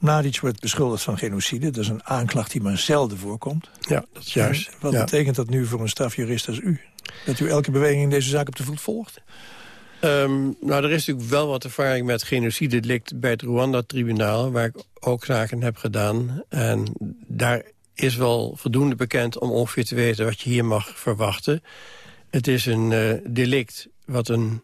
Mladic wordt beschuldigd van genocide. Dat is een aanklacht die maar zelden voorkomt. Ja, dat is juist. wat betekent dat nu voor een strafjurist als u? Dat u elke beweging in deze zaak op de voet volgt? Ehm, nou, er is natuurlijk wel wat ervaring met genocide-delict bij het Rwanda-tribunaal... waar ik ook zaken heb gedaan. En daar is wel voldoende bekend om ongeveer te weten wat je hier mag verwachten. Het is een uh, delict wat een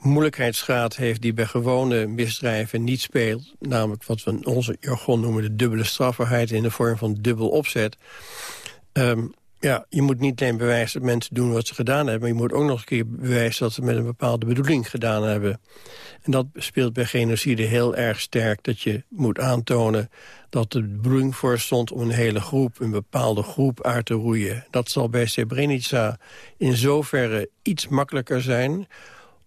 moeilijkheidsgraad heeft... die bij gewone misdrijven niet speelt. Namelijk wat we in onze jargon noemen de dubbele strafbaarheid... in de vorm van dubbel opzet. Um, ja, je moet niet alleen bewijzen dat mensen doen wat ze gedaan hebben... maar je moet ook nog een keer bewijzen dat ze met een bepaalde bedoeling gedaan hebben. En dat speelt bij genocide heel erg sterk. Dat je moet aantonen dat de bedoeling voor stond om een hele groep... een bepaalde groep uit te roeien. Dat zal bij Srebrenica in zoverre iets makkelijker zijn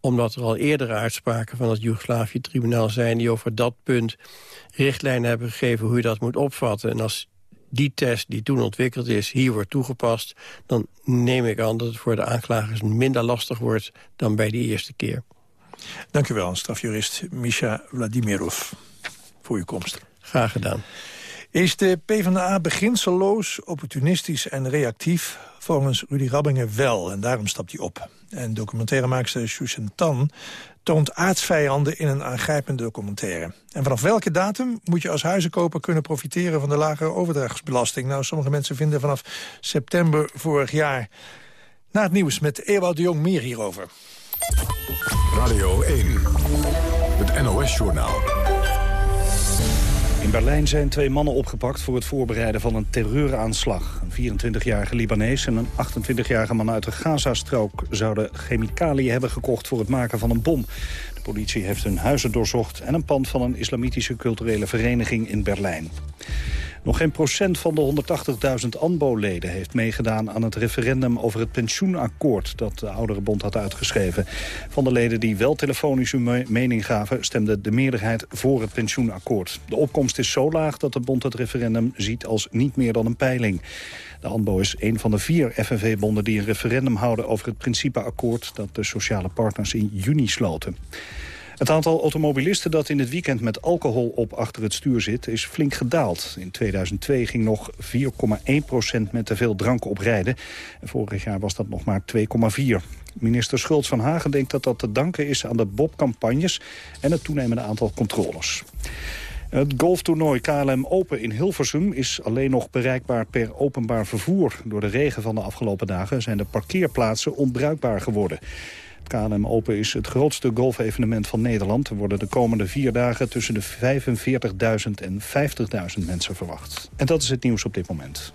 omdat er al eerdere uitspraken van het Joegoslavië-tribunaal zijn... die over dat punt richtlijnen hebben gegeven hoe je dat moet opvatten. En als die test die toen ontwikkeld is hier wordt toegepast... dan neem ik aan dat het voor de aanklagers minder lastig wordt dan bij de eerste keer. Dank u wel, strafjurist Misha Vladimirov, voor uw komst. Graag gedaan. Is de PvdA beginselloos, opportunistisch en reactief? Volgens Rudy Rabbingen wel, en daarom stapt hij op. En documentairemaakster Shushan Tan toont aardsvijanden in een aangrijpende documentaire. En vanaf welke datum moet je als huizenkoper kunnen profiteren van de lagere overdrachtsbelasting? Nou, sommige mensen vinden vanaf september vorig jaar. Na het nieuws met Ewout de Jong meer hierover. Radio 1, het NOS-journaal. In Berlijn zijn twee mannen opgepakt voor het voorbereiden van een terreuraanslag. Een 24-jarige Libanees en een 28-jarige man uit de Gazastrook... zouden chemicaliën hebben gekocht voor het maken van een bom. Politie heeft hun huizen doorzocht en een pand van een islamitische culturele vereniging in Berlijn. Nog geen procent van de 180.000 ANBO-leden heeft meegedaan aan het referendum over het pensioenakkoord dat de oudere bond had uitgeschreven. Van de leden die wel telefonisch hun mening gaven stemde de meerderheid voor het pensioenakkoord. De opkomst is zo laag dat de bond het referendum ziet als niet meer dan een peiling. De ANBO is een van de vier FNV-bonden die een referendum houden over het principeakkoord dat de sociale partners in juni sloten. Het aantal automobilisten dat in het weekend met alcohol op achter het stuur zit... is flink gedaald. In 2002 ging nog 4,1% met te veel drank op rijden. En vorig jaar was dat nog maar 2,4. Minister Schultz van Hagen denkt dat dat te danken is aan de Bob-campagnes... en het toenemende aantal controles. Het golftoernooi KLM Open in Hilversum is alleen nog bereikbaar per openbaar vervoer. Door de regen van de afgelopen dagen zijn de parkeerplaatsen onbruikbaar geworden. KLM Open is het grootste golfevenement van Nederland. Er worden de komende vier dagen tussen de 45.000 en 50.000 mensen verwacht. En dat is het nieuws op dit moment.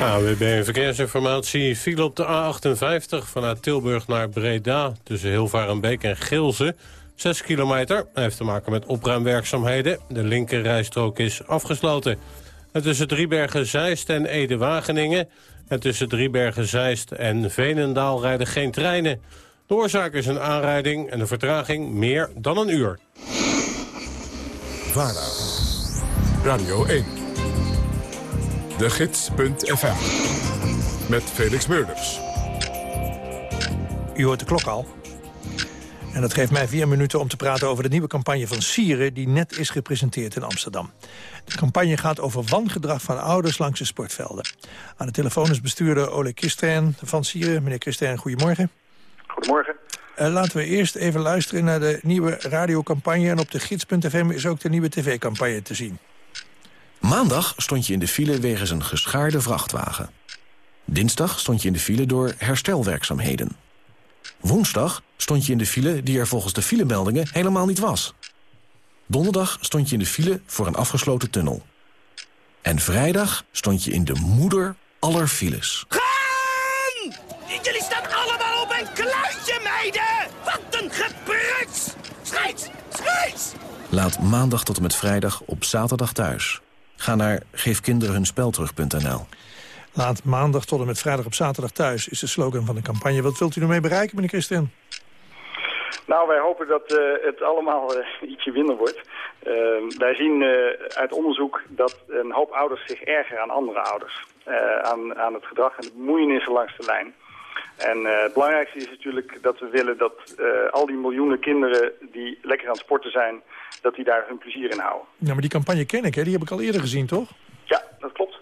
AWB Verkeersinformatie viel op de A58 vanuit Tilburg naar Breda... tussen Hilvarenbeek en Gilze. 6 kilometer heeft te maken met opruimwerkzaamheden. De linkerrijstrook is afgesloten. En tussen Driebergen-Zeist en Ede-Wageningen en tussen Driebergen, Zeist en Veenendaal rijden geen treinen. De oorzaak is een aanrijding en de vertraging meer dan een uur. VARA, Radio 1, de gids.fm, met Felix Meurders. U hoort de klok al. En dat geeft mij vier minuten om te praten over de nieuwe campagne van Sieren... die net is gepresenteerd in Amsterdam. De campagne gaat over wangedrag van ouders langs de sportvelden. Aan de telefoon is bestuurder Ole Christian van Sieren. Meneer Christian, goedemorgen. Goedemorgen. Uh, laten we eerst even luisteren naar de nieuwe radiocampagne... en op de gids.fm is ook de nieuwe tv-campagne te zien. Maandag stond je in de file wegens een geschaarde vrachtwagen. Dinsdag stond je in de file door herstelwerkzaamheden. Woensdag stond je in de file die er volgens de filemeldingen helemaal niet was. Donderdag stond je in de file voor een afgesloten tunnel. En vrijdag stond je in de moeder aller files. Gaan! Jullie staan allemaal op een kluitje, meiden! Wat een gepruts! Schijt! Schijt! Laat maandag tot en met vrijdag op zaterdag thuis. Ga naar geefkinderenhunspelterug.nl. Laat maandag tot en met vrijdag op zaterdag thuis is de slogan van de campagne. Wat wilt u ermee bereiken, meneer Christian? Nou, wij hopen dat uh, het allemaal uh, ietsje minder wordt. Uh, wij zien uit onderzoek dat een hoop ouders zich ergeren aan andere ouders. aan, aan het gedrag en de bemoeienissen langs de lijn. En het belangrijkste is natuurlijk dat we willen dat al die miljoenen kinderen die lekker aan het sporten zijn, dat die daar hun plezier in houden. Ja, maar die campagne ken ik, hè? die heb ik al eerder gezien, toch? Ja, dat klopt.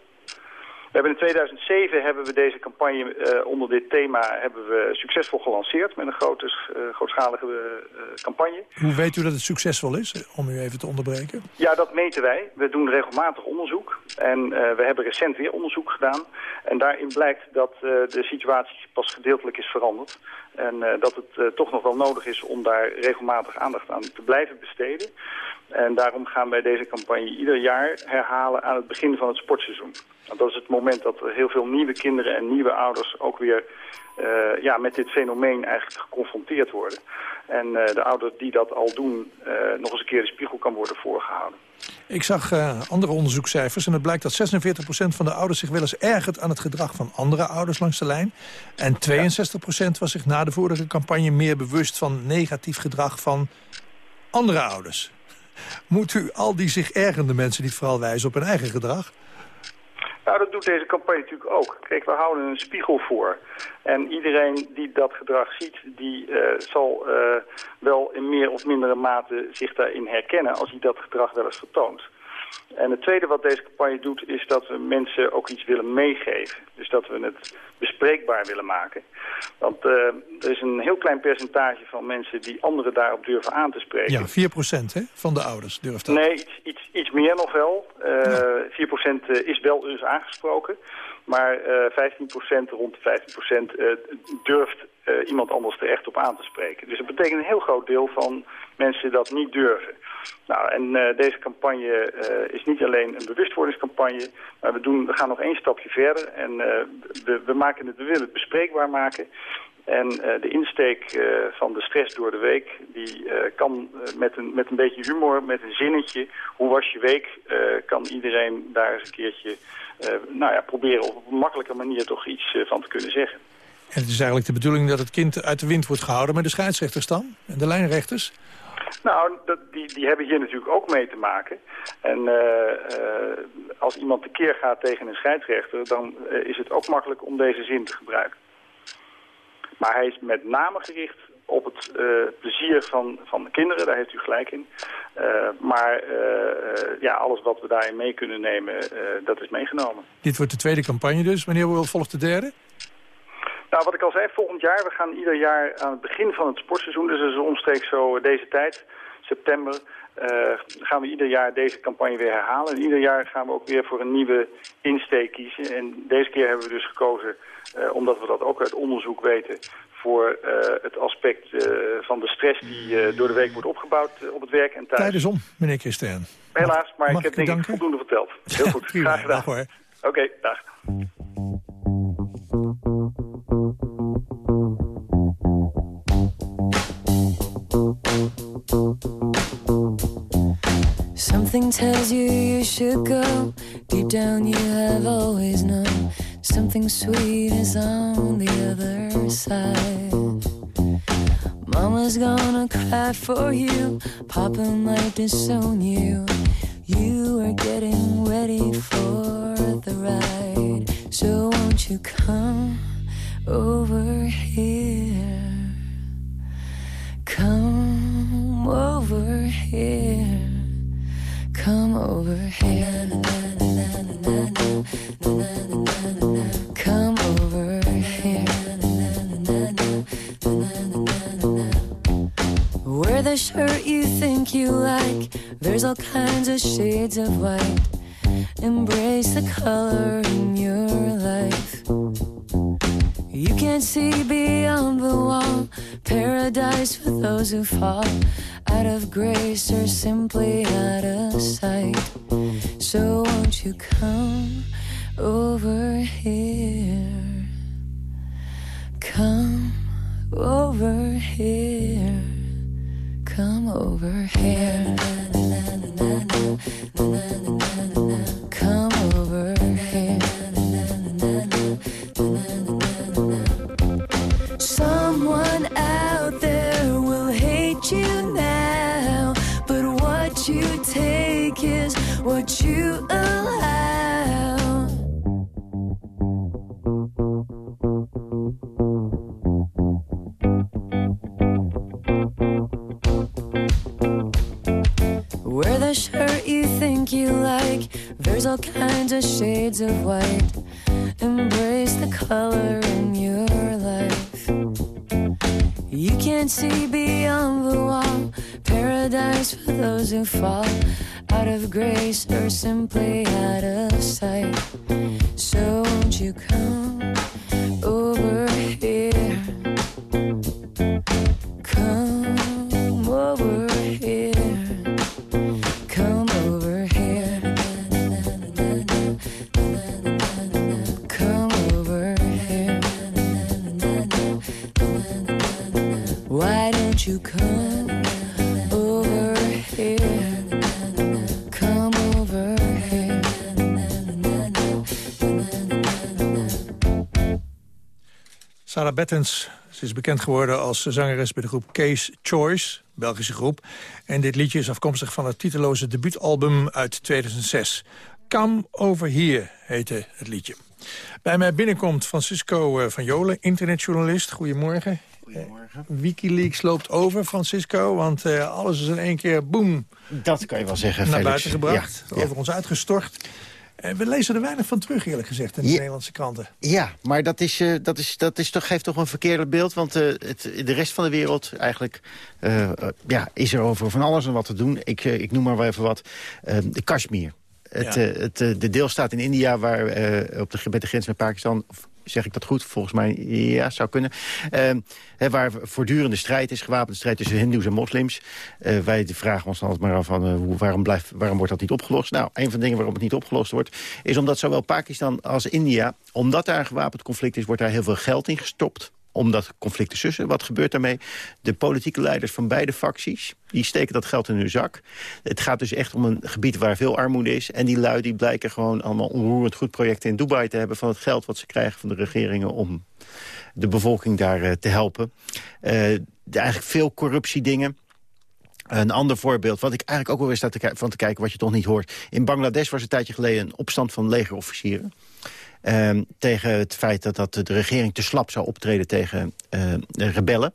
We hebben in 2007 hebben we deze campagne uh, onder dit thema hebben we succesvol gelanceerd met een grote, uh, grootschalige uh, campagne. Hoe weet u dat het succesvol is, om u even te onderbreken? Ja, dat meten wij. We doen regelmatig onderzoek en we hebben recent weer onderzoek gedaan. En daarin blijkt dat de situatie pas gedeeltelijk is veranderd. En dat het toch nog wel nodig is om daar regelmatig aandacht aan te blijven besteden. En daarom gaan wij deze campagne ieder jaar herhalen aan het begin van het sportseizoen. Want dat is het moment dat heel veel nieuwe kinderen en nieuwe ouders ook weer uh, ja, met dit fenomeen eigenlijk geconfronteerd worden. En de ouder die dat al doen, nog eens een keer de spiegel kan worden voorgehouden. Ik zag andere onderzoekscijfers en het blijkt dat 46% van de ouders zich wel eens ergert aan het gedrag van andere ouders langs de lijn. En 62% was zich na de vorige campagne meer bewust van negatief gedrag van andere ouders. Moet u al die zich ergende mensen niet vooral wijzen op hun eigen gedrag? Nou, dat doet deze campagne natuurlijk ook. Kijk, we houden een spiegel voor. En iedereen die dat gedrag ziet, die uh, zal uh, wel in meer of mindere mate zich daarin herkennen als hij dat gedrag wel eens vertoont. En het tweede wat deze campagne doet, is dat we mensen ook iets willen meegeven. Dus dat we het bespreekbaar willen maken. Want uh, er is een heel klein percentage van mensen die anderen daarop durven aan te spreken. Ja, 4% hè, van de ouders durft dat. Nee, iets, iets, iets meer nog wel. Uh, ja. 4% is wel eens aangesproken. Maar uh, 15% rond de 15% durft iemand anders er echt op aan te spreken. Dus dat betekent een heel groot deel van mensen dat niet durven. Nou, en deze campagne is niet alleen een bewustwordingscampagne, maar we, doen, we gaan nog één stapje verder. En we, we, maken het, we willen het bespreekbaar maken. En de insteek van de stress door de week, die kan met, een, met een beetje humor, met een zinnetje, hoe was je week, kan iedereen daar eens een keertje nou ja, proberen op een makkelijke manier toch iets van te kunnen zeggen. En het is eigenlijk de bedoeling dat het kind uit de wind wordt gehouden met de scheidsrechters dan? En de lijnrechters? Nou, dat, die, die hebben hier natuurlijk ook mee te maken. En uh, uh, als iemand tekeer gaat tegen een scheidsrechter... dan uh, is het ook makkelijk om deze zin te gebruiken. Maar hij is met name gericht op het plezier van, van de kinderen. Daar heeft u gelijk in. maar ja, alles wat we daarin mee kunnen nemen, dat is meegenomen. Dit wordt de tweede campagne dus. Wanneer volgt de derde? Nou, wat ik al zei, volgend jaar, we gaan ieder jaar aan het begin van het sportseizoen, dus dat is omstreeks zo deze tijd, september, gaan we ieder jaar deze campagne weer herhalen. En ieder jaar gaan we ook weer voor een nieuwe insteek kiezen. En deze keer hebben we dus gekozen, omdat we dat ook uit onderzoek weten, voor uh, het aspect van de stress die door de week wordt opgebouwd op het werk en thuis. Tijd is om, meneer Christian. Helaas, maar ik heb denk ik voldoende verteld. [LAUGHS] Heel goed, graag gedaan. Oké, okay, dag. Something tells you you should go. Deep down, you have always known something sweet is on the other side. Mama's gonna cry for you. Papa might disown you. You are getting ready for the ride. So won't you come over here? Come over here. Come over here. Come over here. Wear the shirt you think you like. There's all kinds of shades of white. Embrace the color in your life. You can't see beyond the wall. Paradise for those who fall out of grace or simply out of sight. So won't you come over here? Come over here. Come over here. Come over here. Someone out there will hate you now, you take is what you allow. Wear the shirt you think you like. There's all kinds of shades of white. Embrace the color in your life. You can't see beyond the wall. Paradise for those who fall out of grace or simply out of sight. So won't you come over Bettens, ze is bekend geworden als zangeres bij de groep Case Choice, Belgische groep. En dit liedje is afkomstig van het titeloze debuutalbum uit 2006. Come Over Here heette het liedje. Bij mij binnenkomt Francisco eh, van Jolen, internetjournalist. Goedemorgen. Goedemorgen. Wikileaks loopt over, Francisco, want eh, alles is in één keer, boem, Dat kan je wel zeggen, naar Felix. buiten gebracht. Ja, ja. Over ons uitgestort. En we lezen er weinig van terug, eerlijk gezegd, in de Ja. Nederlandse kranten. Ja, maar dat, is, eh, dat, is, dat is toch, geeft toch een verkeerde beeld. Want eh, het, de rest van de wereld eigenlijk eh, eh, ja, is er over van alles en wat te doen. Ik, eh, ik noem maar wel even wat. Eh, de Kashmir. Het, Ja. eh, het, eh, de deelstaat in India waar eh, op de, bij de grens met Pakistan... of Zeg ik dat goed? Volgens mij ja, zou kunnen. Eh, hè, waar voortdurende strijd is, gewapende strijd tussen hindoes en moslims. Eh, wij vragen ons dan altijd maar af van eh, waarom, blijft, waarom wordt dat niet opgelost? Nou, een van de dingen waarom het niet opgelost wordt... is omdat zowel Pakistan als India, omdat daar een gewapend conflict is... wordt daar heel veel geld in gestopt om dat conflict te sussen. Wat gebeurt daarmee? De politieke leiders van beide facties... die steken dat geld in hun zak. Het gaat dus echt om een gebied waar veel armoede is. En die lui die blijken gewoon allemaal onroerend goed projecten in Dubai te hebben... van het geld wat ze krijgen van de regeringen... om de bevolking daar eh, te helpen. De- eigenlijk veel corruptiedingen. Een ander voorbeeld, wat ik eigenlijk ook wel weer sta te van te kijken... wat je toch niet hoort. In Bangladesh was een tijdje geleden een opstand van legerofficieren. Ehm, tegen het feit dat, dat de regering te slap zou optreden tegen eh, de rebellen.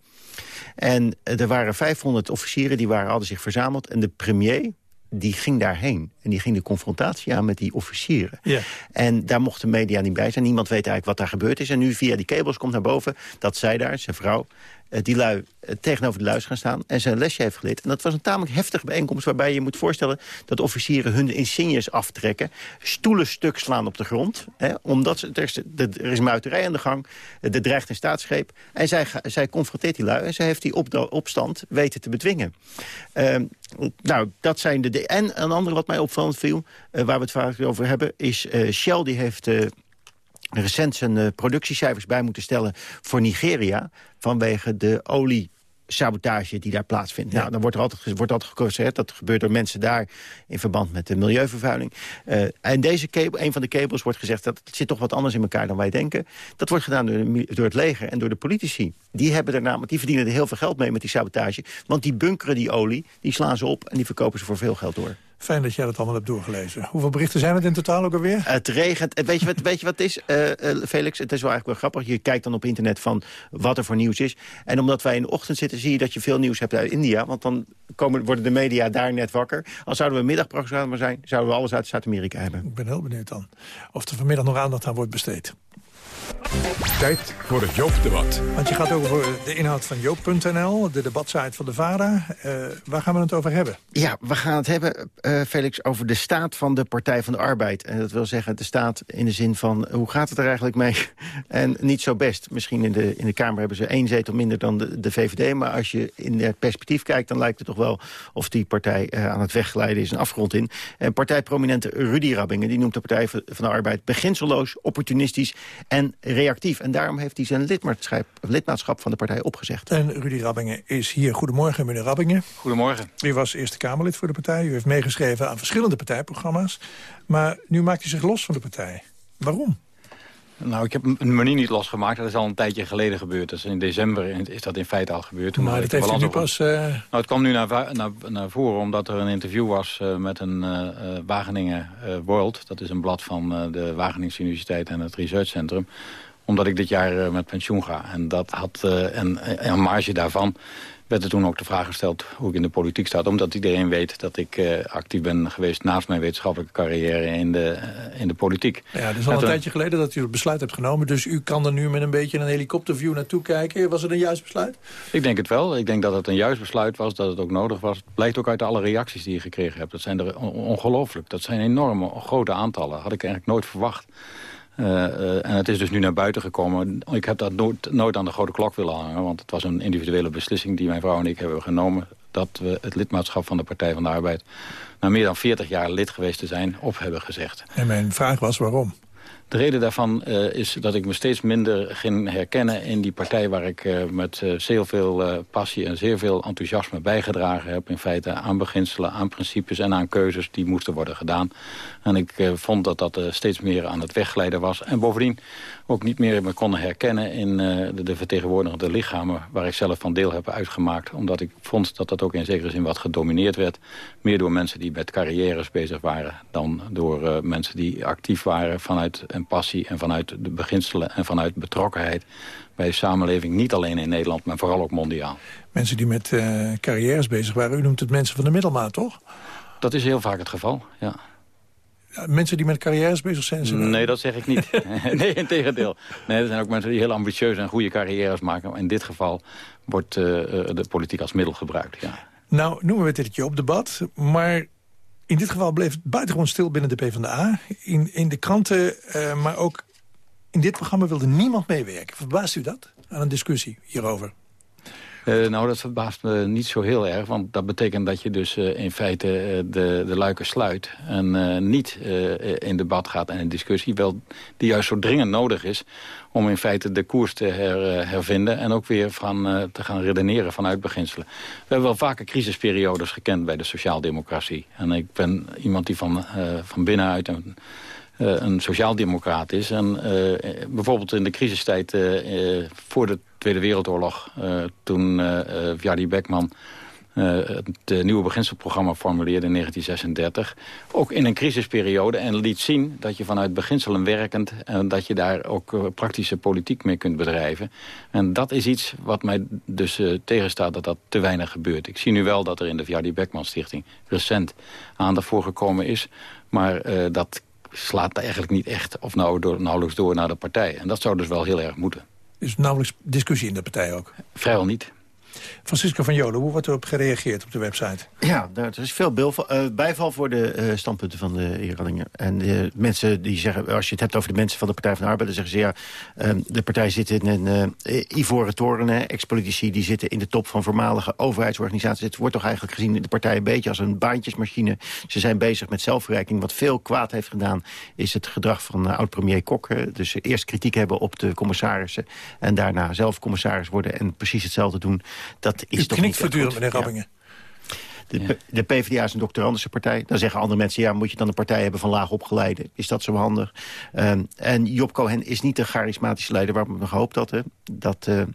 En er waren 500 officieren die waren, hadden zich verzameld. En de premier die ging daarheen. En die ging de confrontatie aan met die officieren. Ja. En daar mocht de media niet bij zijn. Niemand weet eigenlijk wat daar gebeurd is. En nu via die kabels komt naar boven dat zij daar, zijn vrouw... eh, die lui eh, tegenover de luis gaan staan en zijn lesje heeft geleerd. En dat was een tamelijk heftige bijeenkomst... waarbij je moet voorstellen dat officieren hun insignes aftrekken... stoelen stuk slaan op de grond. Hè, omdat er, is, er is muiterij aan de gang, er dreigt een staatsgreep. En zij, zij confronteert die lui en zij heeft die op, opstand weten te bedwingen. Ehm, nou, dat zijn de... en een andere wat mij opvallend viel, eh, waar we het vaak over hebben... is eh, Shell, die heeft... recent zijn eh, productiecijfers bij moeten stellen voor Nigeria... vanwege de olie sabotage die daar plaatsvindt. Nou, dan wordt er altijd, wordt altijd geconstateerd. Dat gebeurt door mensen daar in verband met de milieuvervuiling. Eh, en deze kabel, een van de kabels wordt gezegd... dat het zit toch wat anders in elkaar dan wij denken. Dat wordt gedaan door, de mi- door het leger en door de politici. Die, hebben er namelijk, die verdienen er heel veel geld mee met die sabotage. Want die bunkeren die olie, die slaan ze op... en die verkopen ze voor veel geld door. Fijn dat jij dat allemaal hebt doorgelezen. Hoeveel berichten zijn het in totaal ook alweer? Het regent. Eh, Weet je wat, weet je wat het is, eh, eh, Felix? Het is wel eigenlijk wel grappig. Je kijkt dan op internet van wat er voor nieuws is. En omdat wij in de ochtend zitten, zie je dat je veel nieuws hebt uit India. Want dan komen, worden de media daar net wakker. Als zouden we middagprogramma zijn, zouden we alles uit Zuid-Amerika hebben. Ik ben heel benieuwd dan of er vanmiddag nog aandacht aan wordt besteed. Tijd voor het Joop-debat. Want je gaat over de inhoud van Joop.nl, de debatsite van de VARA. Eh, waar gaan we het over hebben? Ja, we gaan het hebben, eh, Felix, over de staat van de Partij van de Arbeid. En dat wil zeggen de staat in de zin van, hoe gaat het er eigenlijk mee? [LAUGHS] En niet zo best. Misschien in de, in de Kamer hebben ze één zetel minder dan de, de VVD. Maar als je in het perspectief kijkt, dan lijkt het toch wel... of die partij eh, aan het wegglijden is, een afgrond in. En partijprominente Rudy Rabbingen, die noemt de Partij van de Arbeid... beginselloos, opportunistisch en reactief. En daarom heeft hij zijn lidmaatschap, lidmaatschap van de partij opgezegd. En Rudy Rabbingen is hier. Goedemorgen, meneer Rabbingen. Goedemorgen. U was Eerste Kamerlid voor de partij. U heeft meegeschreven aan verschillende partijprogramma's. Maar nu maakt u zich los van de partij. Waarom? Nou, ik heb m- me niet losgemaakt. Dat is al een tijdje geleden gebeurd. Dus in december is dat in feite al gebeurd. Toen maar dat heeft u nu pas... eh, Nou, het kwam nu naar, naar, naar voren omdat er een interview was eh, met een eh, Wageningen World. Dat is een blad van de Wageningse Universiteit en het Research Centrum. Omdat ik dit jaar met pensioen ga. En dat had en, en marge daarvan werd er toen ook de vraag gesteld hoe ik in de politiek sta. Omdat iedereen weet dat ik uh, actief ben geweest naast mijn wetenschappelijke carrière in de, uh, in de politiek. Ja, het is al een tijdje geleden dat u het besluit hebt genomen. Dus u kan er nu met een beetje een helikopterview naartoe kijken. Was het een juist besluit? Ik denk het wel. Ik denk dat het een juist besluit was, dat het ook nodig was. Het blijkt ook uit alle reacties die je gekregen hebt. Dat zijn er ongelooflijk. Dat zijn enorme, grote aantallen. Had ik eigenlijk nooit verwacht. Uh, uh, en het is dus nu naar buiten gekomen. Ik heb dat nooit, nooit aan de grote klok willen hangen. Want het was een individuele beslissing die mijn vrouw en ik hebben genomen. Dat we het lidmaatschap van de Partij van de Arbeid... na meer dan 40 jaar lid geweest te zijn, op hebben gezegd. En mijn vraag was waarom? De reden daarvan uh, is dat ik me steeds minder ging herkennen in die partij... waar ik uh, met uh, zeer veel passie en zeer veel enthousiasme bijgedragen heb... in feite aan beginselen, aan principes en aan keuzes die moesten worden gedaan. En ik vond dat dat steeds meer aan het wegglijden was. En bovendien ook niet meer me konden herkennen in de, de vertegenwoordigende lichamen... waar ik zelf van deel heb uitgemaakt. Omdat ik vond dat dat ook in zekere zin wat gedomineerd werd. Meer door mensen die met carrières bezig waren... dan door mensen die actief waren vanuit en passie en vanuit de beginselen en vanuit betrokkenheid bij de samenleving. Niet alleen in Nederland, maar vooral ook mondiaal. Mensen die met uh, carrières bezig waren, u noemt het mensen van de middelmaat, toch? Dat is heel vaak het geval, ja. mensen die met carrières bezig zijn? Ze nee, dat zeg ik niet. [LAUGHS] nee, in tegendeel. Nee, er zijn ook mensen die heel ambitieus en goede carrières maken. In dit geval wordt uh, de politiek als middel gebruikt, ja. Nou, noemen we het dit op debat, maar in dit geval bleef het buitengewoon stil binnen de PvdA. In, in de kranten, uh, maar ook in dit programma wilde niemand meewerken. Verbaast u dat aan een discussie hierover? Uh, nou, dat verbaast me niet zo heel erg. Want dat betekent dat je dus uh, in feite uh, de, de luiken sluit. En niet in debat gaat en in discussie. Wel, die juist zo dringend nodig is om in feite de koers te her, hervinden... en ook weer van, te gaan redeneren vanuit beginselen. We hebben wel vaker crisisperiodes gekend bij de sociaaldemocratie. En ik ben iemand die van, van binnenuit... Een, een sociaaldemocraat is. En bijvoorbeeld in de crisistijd voor de Tweede Wereldoorlog... toen Vjadi Beckman het nieuwe beginselprogramma formuleerde in 1936. Ook in een crisisperiode en liet zien dat je vanuit beginselen werkend... en dat je daar ook praktische politiek mee kunt bedrijven. En dat is iets wat mij dus tegenstaat dat dat te weinig gebeurt. Ik zie nu wel dat er in de Vjadi Beckman Stichting recent aandacht voor gekomen is. Maar dat slaat eigenlijk niet echt of nou door, nauwelijks door naar de partij. En dat zou dus wel heel erg moeten. Is nauwelijks discussie in de partij ook? Vrijwel niet. Francisco van Jolen, hoe wordt erop gereageerd op de website? Ja, er is veel uh, bijval voor de uh, standpunten van de Radlinger. En de mensen die zeggen, als je het hebt over de mensen van de Partij van de Arbeid... dan zeggen ze, ja, uh, de partij zit in een ivoren toren. Ex-politici die zitten in de top van voormalige overheidsorganisaties. Het wordt toch eigenlijk gezien de partij een beetje als een baantjesmachine. Ze zijn bezig met zelfverrijking. Wat veel kwaad heeft gedaan, is het gedrag van oud-premier Kok. Dus eerst kritiek hebben op de commissarissen... en daarna zelf commissaris worden en precies hetzelfde doen... Dat is U toch knikt voortdurend, meneer Rabbingen. De, ja. de, PvdA is een doctorandische partij. Dan zeggen andere mensen, ja, moet je dan een partij hebben van laag opgeleide? Is dat zo handig? Um, en Job Cohen is niet de charismatische leider waar we gehoopt hadden. Dat, uh, uh,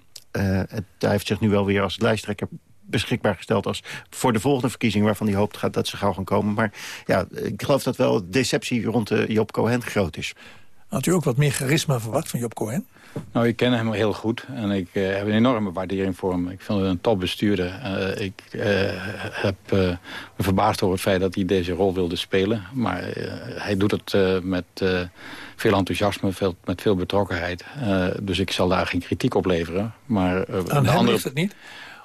het, hij heeft zich nu wel weer als lijsttrekker beschikbaar gesteld als voor de volgende verkiezing... waarvan hij hoopt gaat dat ze gauw gaan komen. Maar ja, ik geloof dat wel de deceptie rond uh, Job Cohen groot is. Had u ook wat meer charisma verwacht van Job Cohen? Nou, ik ken hem heel goed en ik uh, heb een enorme waardering voor hem. Ik vind hem een topbestuurder. Uh, ik uh, heb me verbaasd over het feit dat hij deze rol wilde spelen. Maar hij doet het met veel enthousiasme, veel, met veel betrokkenheid. dus ik zal daar geen kritiek op leveren. Maar, Aan hem andere... ligt het niet?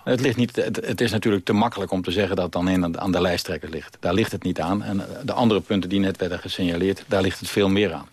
Het, ligt niet, het, het, is natuurlijk te makkelijk om te zeggen dat het dan aan de lijsttrekker ligt. Daar ligt het niet aan. En de andere punten die net werden gesignaleerd, daar ligt het veel meer aan.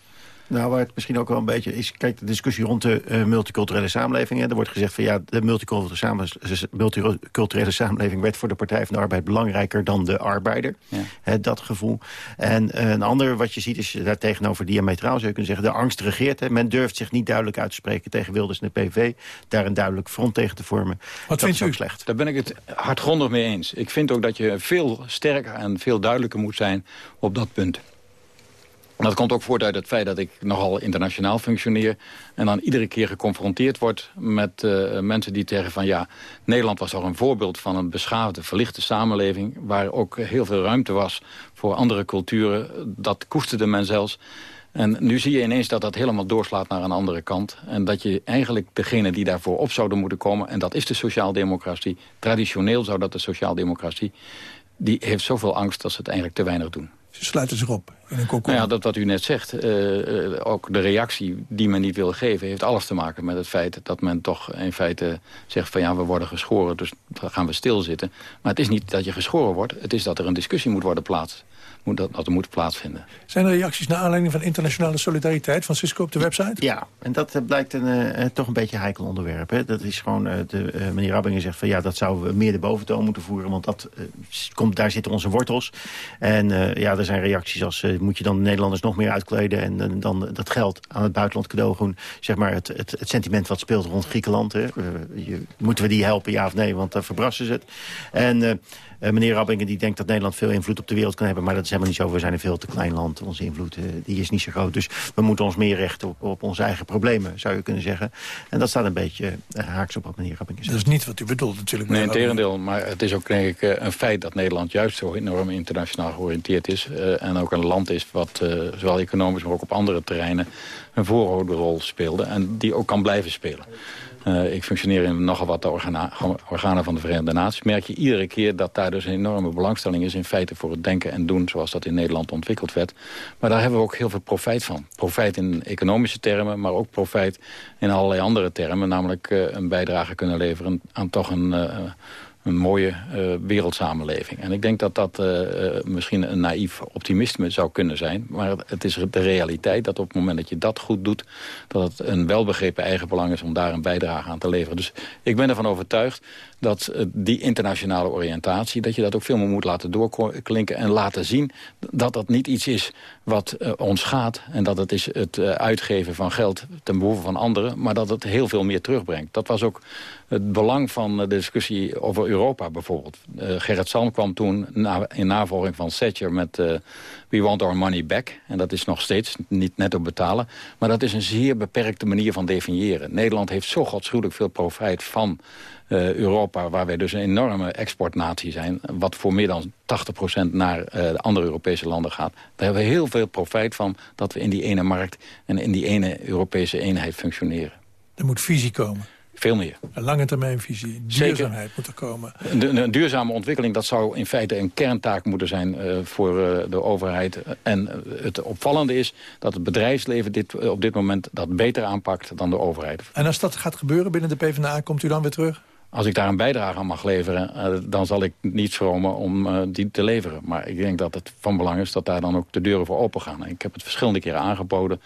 Nou, waar het misschien ook wel een beetje is... Kijk, de discussie rond de uh, multiculturele samenleving. Hè, er wordt gezegd van ja, de multiculturele, samen, multiculturele samenleving... werd voor de Partij van de Arbeid belangrijker dan de arbeider. Ja. Hè, dat gevoel. En uh, een ander wat je ziet is daar tegenover diametraal zou je kunnen zeggen... de angst regeert. Hè. Men durft zich niet duidelijk uit te spreken tegen Wilders en de PV. Daar een duidelijk front tegen te vormen. Wat vindt u slecht? Daar ben ik het hardgrondig mee eens. Ik vind ook dat je veel sterker en veel duidelijker moet zijn op dat punt. Dat komt ook voort uit het feit dat ik nogal internationaal functioneer... en dan iedere keer geconfronteerd word met uh, mensen die zeggen van... ja, Nederland was al een voorbeeld van een beschaafde, verlichte samenleving... waar ook heel veel ruimte was voor andere culturen. Dat koesterde men zelfs. En nu zie je ineens dat dat helemaal doorslaat naar een andere kant. En dat je eigenlijk degene die daarvoor op zouden moeten komen... en dat is de sociaaldemocratie. Traditioneel zou dat de sociaaldemocratie... die heeft zoveel angst dat ze het eigenlijk te weinig doen. Ze sluiten zich op in een kokon. Nou ja, dat wat u net zegt, eh, eh, ook de reactie die men niet wil geven... heeft alles te maken met het feit dat men toch in feite zegt... van ja, we worden geschoren, dus dan gaan we stilzitten. Maar het is niet dat je geschoren wordt, het is dat er een discussie moet worden plaats moet dat, dat moet plaatsvinden. Zijn er reacties naar aanleiding van internationale solidariteit... van Cisco op de website? Ja, en dat eh, blijkt een, uh, toch een beetje een heikel onderwerp. Hè. Dat is gewoon, uh, de, meneer Rabbingen zegt van ja, dat zouden we meer de boventoon moeten voeren... want dat, komt, daar zitten onze wortels. En ja, er zijn reacties als moet je dan de Nederlanders nog meer uitkleden... en dan dat geld aan het buitenland cadeau doen. Zeg maar het, het, het sentiment wat speelt rond Griekenland. Hè. Je, moeten we die helpen, ja of nee, want dan verbrassen ze het. En uh, meneer Rabbingen die denkt dat Nederland veel invloed op de wereld kan hebben. Maar dat is helemaal niet zo. We zijn een veel te klein land. Onze invloed uh, die is niet zo groot. Dus we moeten ons meer richten op, op onze eigen problemen, zou je kunnen zeggen. En dat staat een beetje uh, haaks op wat meneer Rabbingen zegt. Dat is niet wat u bedoelt natuurlijk. Nee, in tegendeel. Maar het is ook denk ik een feit dat Nederland juist zo enorm internationaal georiënteerd is. en ook een land is wat zowel economisch, maar ook op andere terreinen een voorrol speelde. En die ook kan blijven spelen. Uh, ik functioneer in nogal wat organa organen van de Verenigde Naties. Merk je iedere keer dat daar dus een enorme belangstelling is... in feite voor het denken en doen zoals dat in Nederland ontwikkeld werd. Maar daar hebben we ook heel veel profijt van. Profijt in economische termen, maar ook profijt in allerlei andere termen. Namelijk uh, een bijdrage kunnen leveren aan toch een... Uh, een mooie uh, wereldsamenleving. En ik denk dat dat uh, misschien een naïef optimisme zou kunnen zijn. Maar het is de realiteit dat op het moment dat je dat goed doet... dat het een welbegrepen eigenbelang is om daar een bijdrage aan te leveren. Dus ik ben ervan overtuigd dat die internationale oriëntatie... dat je dat ook veel meer moet laten doorklinken en laten zien... dat dat niet iets is wat uh, ons gaat... en dat het is het uh, uitgeven van geld ten behoeve van anderen... maar dat het heel veel meer terugbrengt. Dat was ook het belang van de discussie over Europa bijvoorbeeld. Gerrit Salm kwam toen in navolging van Thatcher met... We want our money back. En dat is nog steeds niet netto betalen. Maar dat is een zeer beperkte manier van definiëren. Nederland heeft zo godschuwelijk veel profijt van Europa... waar wij dus een enorme exportnatie zijn... wat voor meer dan 80% naar uh, andere Europese landen gaat. Daar hebben we heel veel profijt van... dat we in die ene markt en in die ene Europese eenheid functioneren. Er moet visie komen. Veel meer. Een lange termijnvisie, duurzaamheid moet er komen. Een duurzame ontwikkeling, dat zou in feite een kerntaak moeten zijn uh, voor uh, de overheid. En het opvallende is dat het bedrijfsleven dit, op dit moment dat beter aanpakt dan de overheid. En als dat gaat gebeuren binnen de PvdA, komt u dan weer terug? Als ik daar een bijdrage aan mag leveren, uh, dan zal ik niet schromen om uh, die te leveren. Maar ik denk dat het van belang is dat daar dan ook de deuren voor open gaan. Ik heb het verschillende keren aangeboden.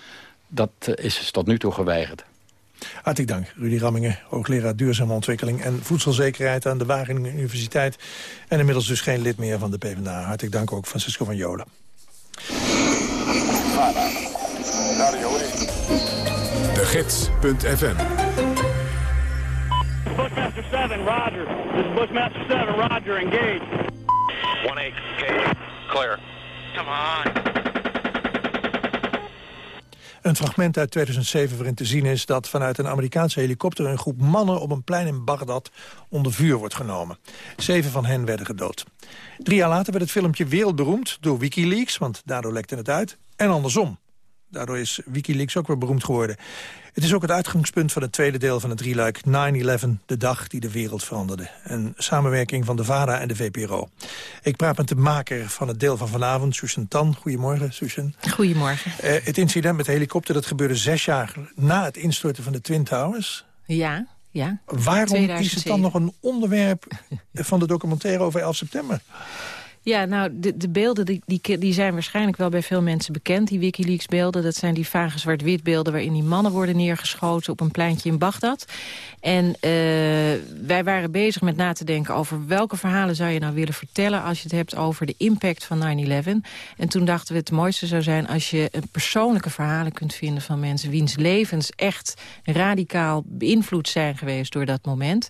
Dat uh, is tot nu toe geweigerd. Hartelijk dank, Rudy Rammingen, hoogleraar duurzame ontwikkeling en voedselzekerheid aan de Wageningen Universiteit. En inmiddels dus geen lid meer van de PvdA. Hartelijk dank ook Francisco van Jolen. De Gids.fm Bushmaster 7, Roger. This is Bushmaster 7, Roger, engage. 1-8, engage. Clear. Come on. Een fragment uit 2007 waarin te zien is dat vanuit een Amerikaanse helikopter... een groep mannen op een plein in Bagdad onder vuur wordt genomen. Zeven van hen werden gedood. Drie jaar later werd het filmpje wereldberoemd door Wikileaks... want daardoor lekte het uit, en andersom. Daardoor is Wikileaks ook weer beroemd geworden. Het is ook het uitgangspunt van het tweede deel van het drieluik 9-11, de dag die de wereld veranderde. Een samenwerking van de VARA en de VPRO. Ik praat met de maker van het deel van vanavond, Susan Tan. Goedemorgen, Susan. Goedemorgen. Uh, het incident met de helikopter dat gebeurde zes jaar na het instorten van de Twin Towers. Ja, ja. Waarom 2007. is het dan nog een onderwerp van de documentaire over 11 september? Ja, nou, de, de beelden die, die, die, zijn waarschijnlijk wel bij veel mensen bekend, die Wikileaks-beelden. Dat zijn die vage zwart-wit beelden waarin die mannen worden neergeschoten op een pleintje in Bagdad. En uh, wij waren bezig met na te denken over welke verhalen zou je nou willen vertellen... als je het hebt over de impact van 9-11. En toen dachten we het mooiste zou zijn als je persoonlijke verhalen kunt vinden... van mensen wiens levens echt radicaal beïnvloed zijn geweest door dat moment.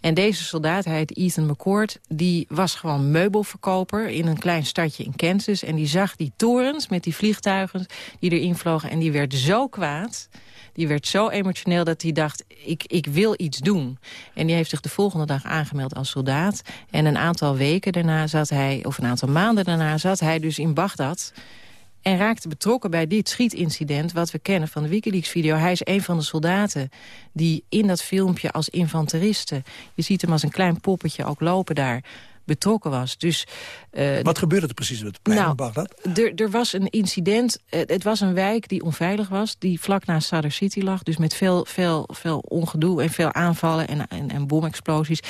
En deze soldaat, hij heet Ethan McCord, die was gewoon meubelverkoper in een klein stadje in Kansas. En die zag die torens met die vliegtuigen die erin vlogen. En die werd zo kwaad, die werd zo emotioneel dat hij dacht, ik, ik wil iets doen. En die heeft zich de volgende dag aangemeld als soldaat. En een aantal weken daarna zat hij, of een aantal maanden daarna zat hij dus in Bagdad... En raakte betrokken bij dit schietincident wat we kennen van de Wikileaks-video. Hij is een van de soldaten die in dat filmpje als infanteriste... je ziet hem als een klein poppetje ook lopen daar betrokken was. Dus, uh, Wat gebeurde er precies met het plein nou, in Bagdad? Er, er was een incident. Uh, het was een wijk die onveilig was. Die vlak naast Sadr City lag. Dus met veel, veel, veel ongedoe en veel aanvallen en, en, en bomexplosies.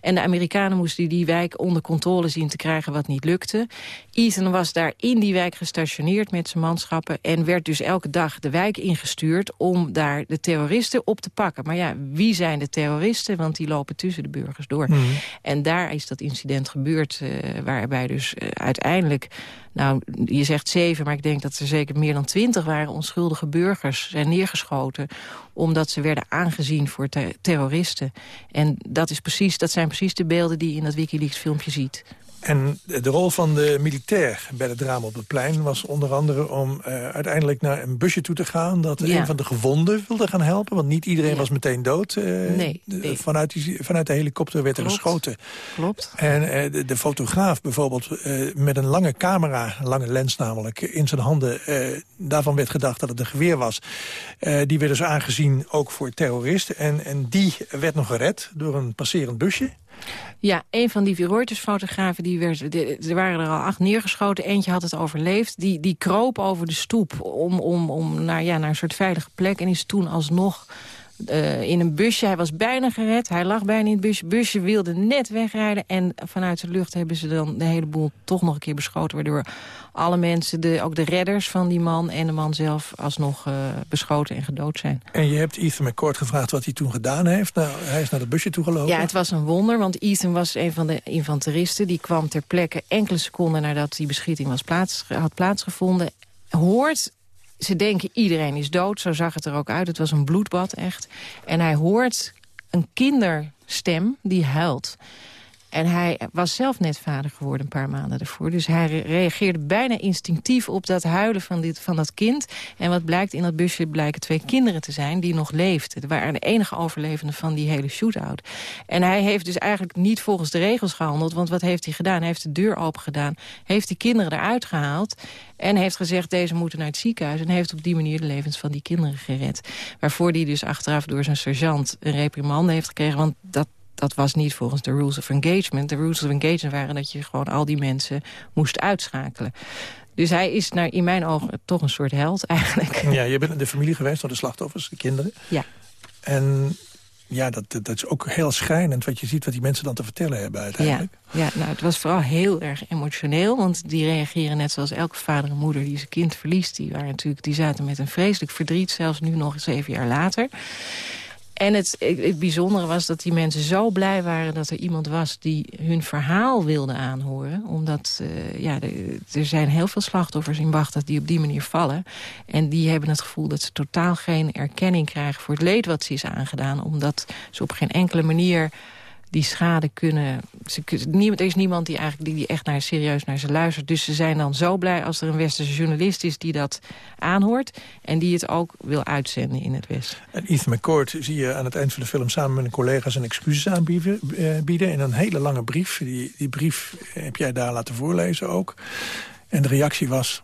En de Amerikanen moesten die wijk onder controle zien te krijgen wat niet lukte. Ethan was daar in die wijk gestationeerd met zijn manschappen. En werd dus elke dag de wijk ingestuurd om daar de terroristen op te pakken. Maar ja, wie zijn de terroristen? Want die lopen tussen de burgers door. Mhm. En daar is dat incident gebeurd uh, waarbij dus uh, uiteindelijk... nou, je zegt zeven, maar ik denk dat er zeker meer dan twintig waren... onschuldige burgers zijn neergeschoten... omdat ze werden aangezien voor ter terroristen. En dat, is precies, dat zijn precies de beelden die je in dat Wikileaks-filmpje ziet. En de rol van de militair bij het drama op het plein was onder andere om uh, uiteindelijk naar een busje toe te gaan. Dat Ja. een van de gewonden wilde gaan helpen. Want niet iedereen was meteen dood. uh, Nee. Vanuit, die, vanuit de helikopter werd er geschoten. Klopt. En eh, de, de fotograaf bijvoorbeeld eh, met een lange camera, lange lens namelijk, in zijn handen. eh, daarvan werd gedacht dat het een geweer was. Eh, die werd dus aangezien ook voor terroristen. En, en die werd nog gered door een passerend busje. Ja, een van die Reuters-fotografen, die werd, er waren er al acht neergeschoten. Eentje had het overleefd. Die, die kroop over de stoep om, om, om naar, ja, naar een soort veilige plek. En is toen alsnog eh, in een busje. Hij was bijna gered. Hij lag bijna in het busje. busje wilde net wegrijden. En vanuit de lucht hebben ze dan de hele boel toch nog een keer beschoten. Waardoor alle mensen, de, ook de redders van die man en de man zelf... alsnog eh, beschoten en gedood zijn. En je hebt Ethan McCord gevraagd wat hij toen gedaan heeft. Nou, hij is naar het busje toegelopen. Ja, het was een wonder, want Ethan was een van de infanteristen. Die kwam ter plekke enkele seconden nadat die beschieting was plaats, had plaatsgevonden. Hoort, ze denken iedereen is dood, zo zag het er ook uit. Het was een bloedbad, echt. En hij hoort een kinderstem die huilt. En hij was zelf net vader geworden een paar maanden ervoor. Dus hij re- reageerde bijna instinctief op dat huilen van, dit, van dat kind. En wat blijkt, in dat busje blijken twee kinderen te zijn die nog leefden. Het waren de enige overlevenden van die hele shootout. En hij heeft dus eigenlijk niet volgens de regels gehandeld. Want wat heeft hij gedaan? Hij heeft de deur open gedaan. Heeft die kinderen eruit gehaald. En heeft gezegd, deze moeten naar het ziekenhuis. En heeft op die manier de levens van die kinderen gered. Waarvoor hij dus achteraf door zijn sergeant een reprimande heeft gekregen. Want dat dat was niet volgens de rules of engagement. De rules of engagement waren dat je gewoon al die mensen moest uitschakelen. Dus hij is naar, in mijn ogen toch een soort held eigenlijk. Ja, je bent in de familie geweest van de slachtoffers, de kinderen. Ja. En ja, dat, dat is ook heel schrijnend wat je ziet... wat die mensen dan te vertellen hebben Ja, uiteindelijk. ja nou, het was vooral heel erg emotioneel. Want die reageren net zoals elke vader en moeder die zijn kind verliest. Die, waren natuurlijk, die zaten met een vreselijk verdriet, zelfs nu nog zeven jaar later. En het, bijzondere was dat die mensen zo blij waren... dat er iemand was die hun verhaal wilde aanhoren. Omdat uh, ja, er zijn heel veel slachtoffers in Bagdad die op die manier vallen. En die hebben het gevoel dat ze totaal geen erkenning krijgen... voor het leed wat ze is aangedaan. Omdat ze op geen enkele manier die schade kunnen... Ze, niemand, er is niemand die, eigenlijk, die, die echt naar, serieus naar ze luistert. Dus ze zijn dan zo blij als er een westerse journalist is... die dat aanhoort en die het ook wil uitzenden in het Westen. En Ethan McCord zie je aan het eind van de film... samen met een collega zijn excuses aanbieden eh, bieden in een hele lange brief. Die, die brief heb jij daar laten voorlezen ook. En de reactie was...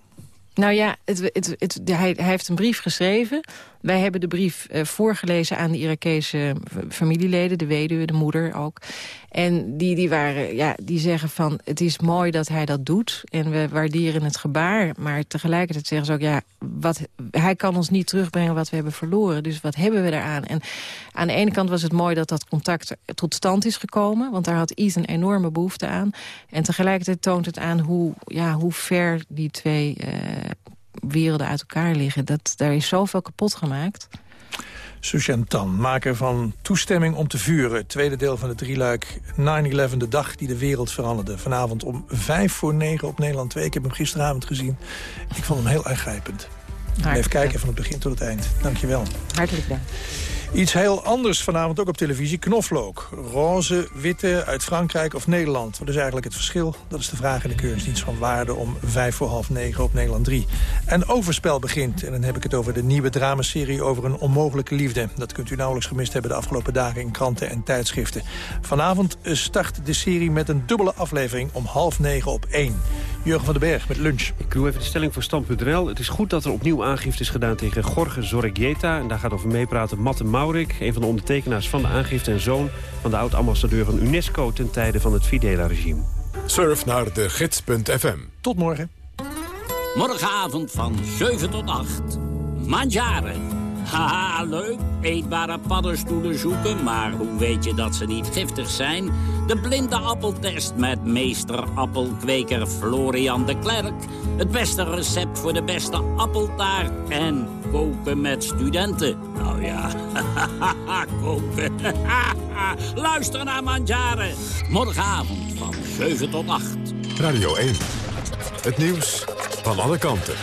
Nou ja, het, het, het, hij, hij heeft een brief geschreven. Wij hebben de brief uh, voorgelezen aan de Irakese familieleden, de weduwe, de moeder ook. En die, die, waren, ja, die zeggen van, het is mooi dat hij dat doet. En we waarderen het gebaar. Maar tegelijkertijd zeggen ze ook, ja, wat, hij kan ons niet terugbrengen wat we hebben verloren. Dus wat hebben we daaraan? En aan de ene kant was het mooi dat dat contact tot stand is gekomen. Want daar had Ethan enorme behoefte aan. En tegelijkertijd toont het aan hoe, ja, hoe ver die twee uh, werelden uit elkaar liggen. Dat, daar is zoveel kapot gemaakt. Sushan Tan, maker van Toestemming om te vuren. Tweede deel van het drieluik 9-11, de dag die de wereld veranderde. Vanavond om vijf voor negen op Nederland 2. Ik heb hem gisteravond gezien. Ik vond hem heel erg grijpend. Blijf kijken van het begin tot het eind. Dank je wel. Hartelijk dank. Iets heel anders vanavond ook op televisie, knoflook. Roze, witte, uit Frankrijk of Nederland. Wat is eigenlijk het verschil? Dat is de vraag in de keuringsdienst van Waarde om vijf voor half negen op Nederland 3. En Overspel begint. En dan heb ik het over de nieuwe dramaserie over een onmogelijke liefde. Dat kunt u nauwelijks gemist hebben de afgelopen dagen in kranten en tijdschriften. Vanavond start de serie met een dubbele aflevering om half negen op één. Jurgen van den Berg met lunch. Ik doe even de stelling voor stand.nl. Het is goed dat er opnieuw aangifte is gedaan tegen Jorge Zorregieta. En daar gaat over meepraten Matte Maurik, een van de ondertekenaars van de aangifte... en zoon van de oud-ambassadeur van UNESCO ten tijde van het Fidela-regime. Surf naar de gids.fm. Tot morgen. Morgenavond van 7 tot 8. Mandjaren. Haha, leuk. Eetbare paddenstoelen zoeken, maar hoe weet je dat ze niet giftig zijn? De blinde appeltest met meester appelkweker Florian de Klerk. Het beste recept voor de beste appeltaart. En koken met studenten. Nou ja, [LAUGHS] koken. [LAUGHS] Luister naar Mandjaren. Morgenavond van 7 tot 8. Radio 1. Het nieuws van alle kanten.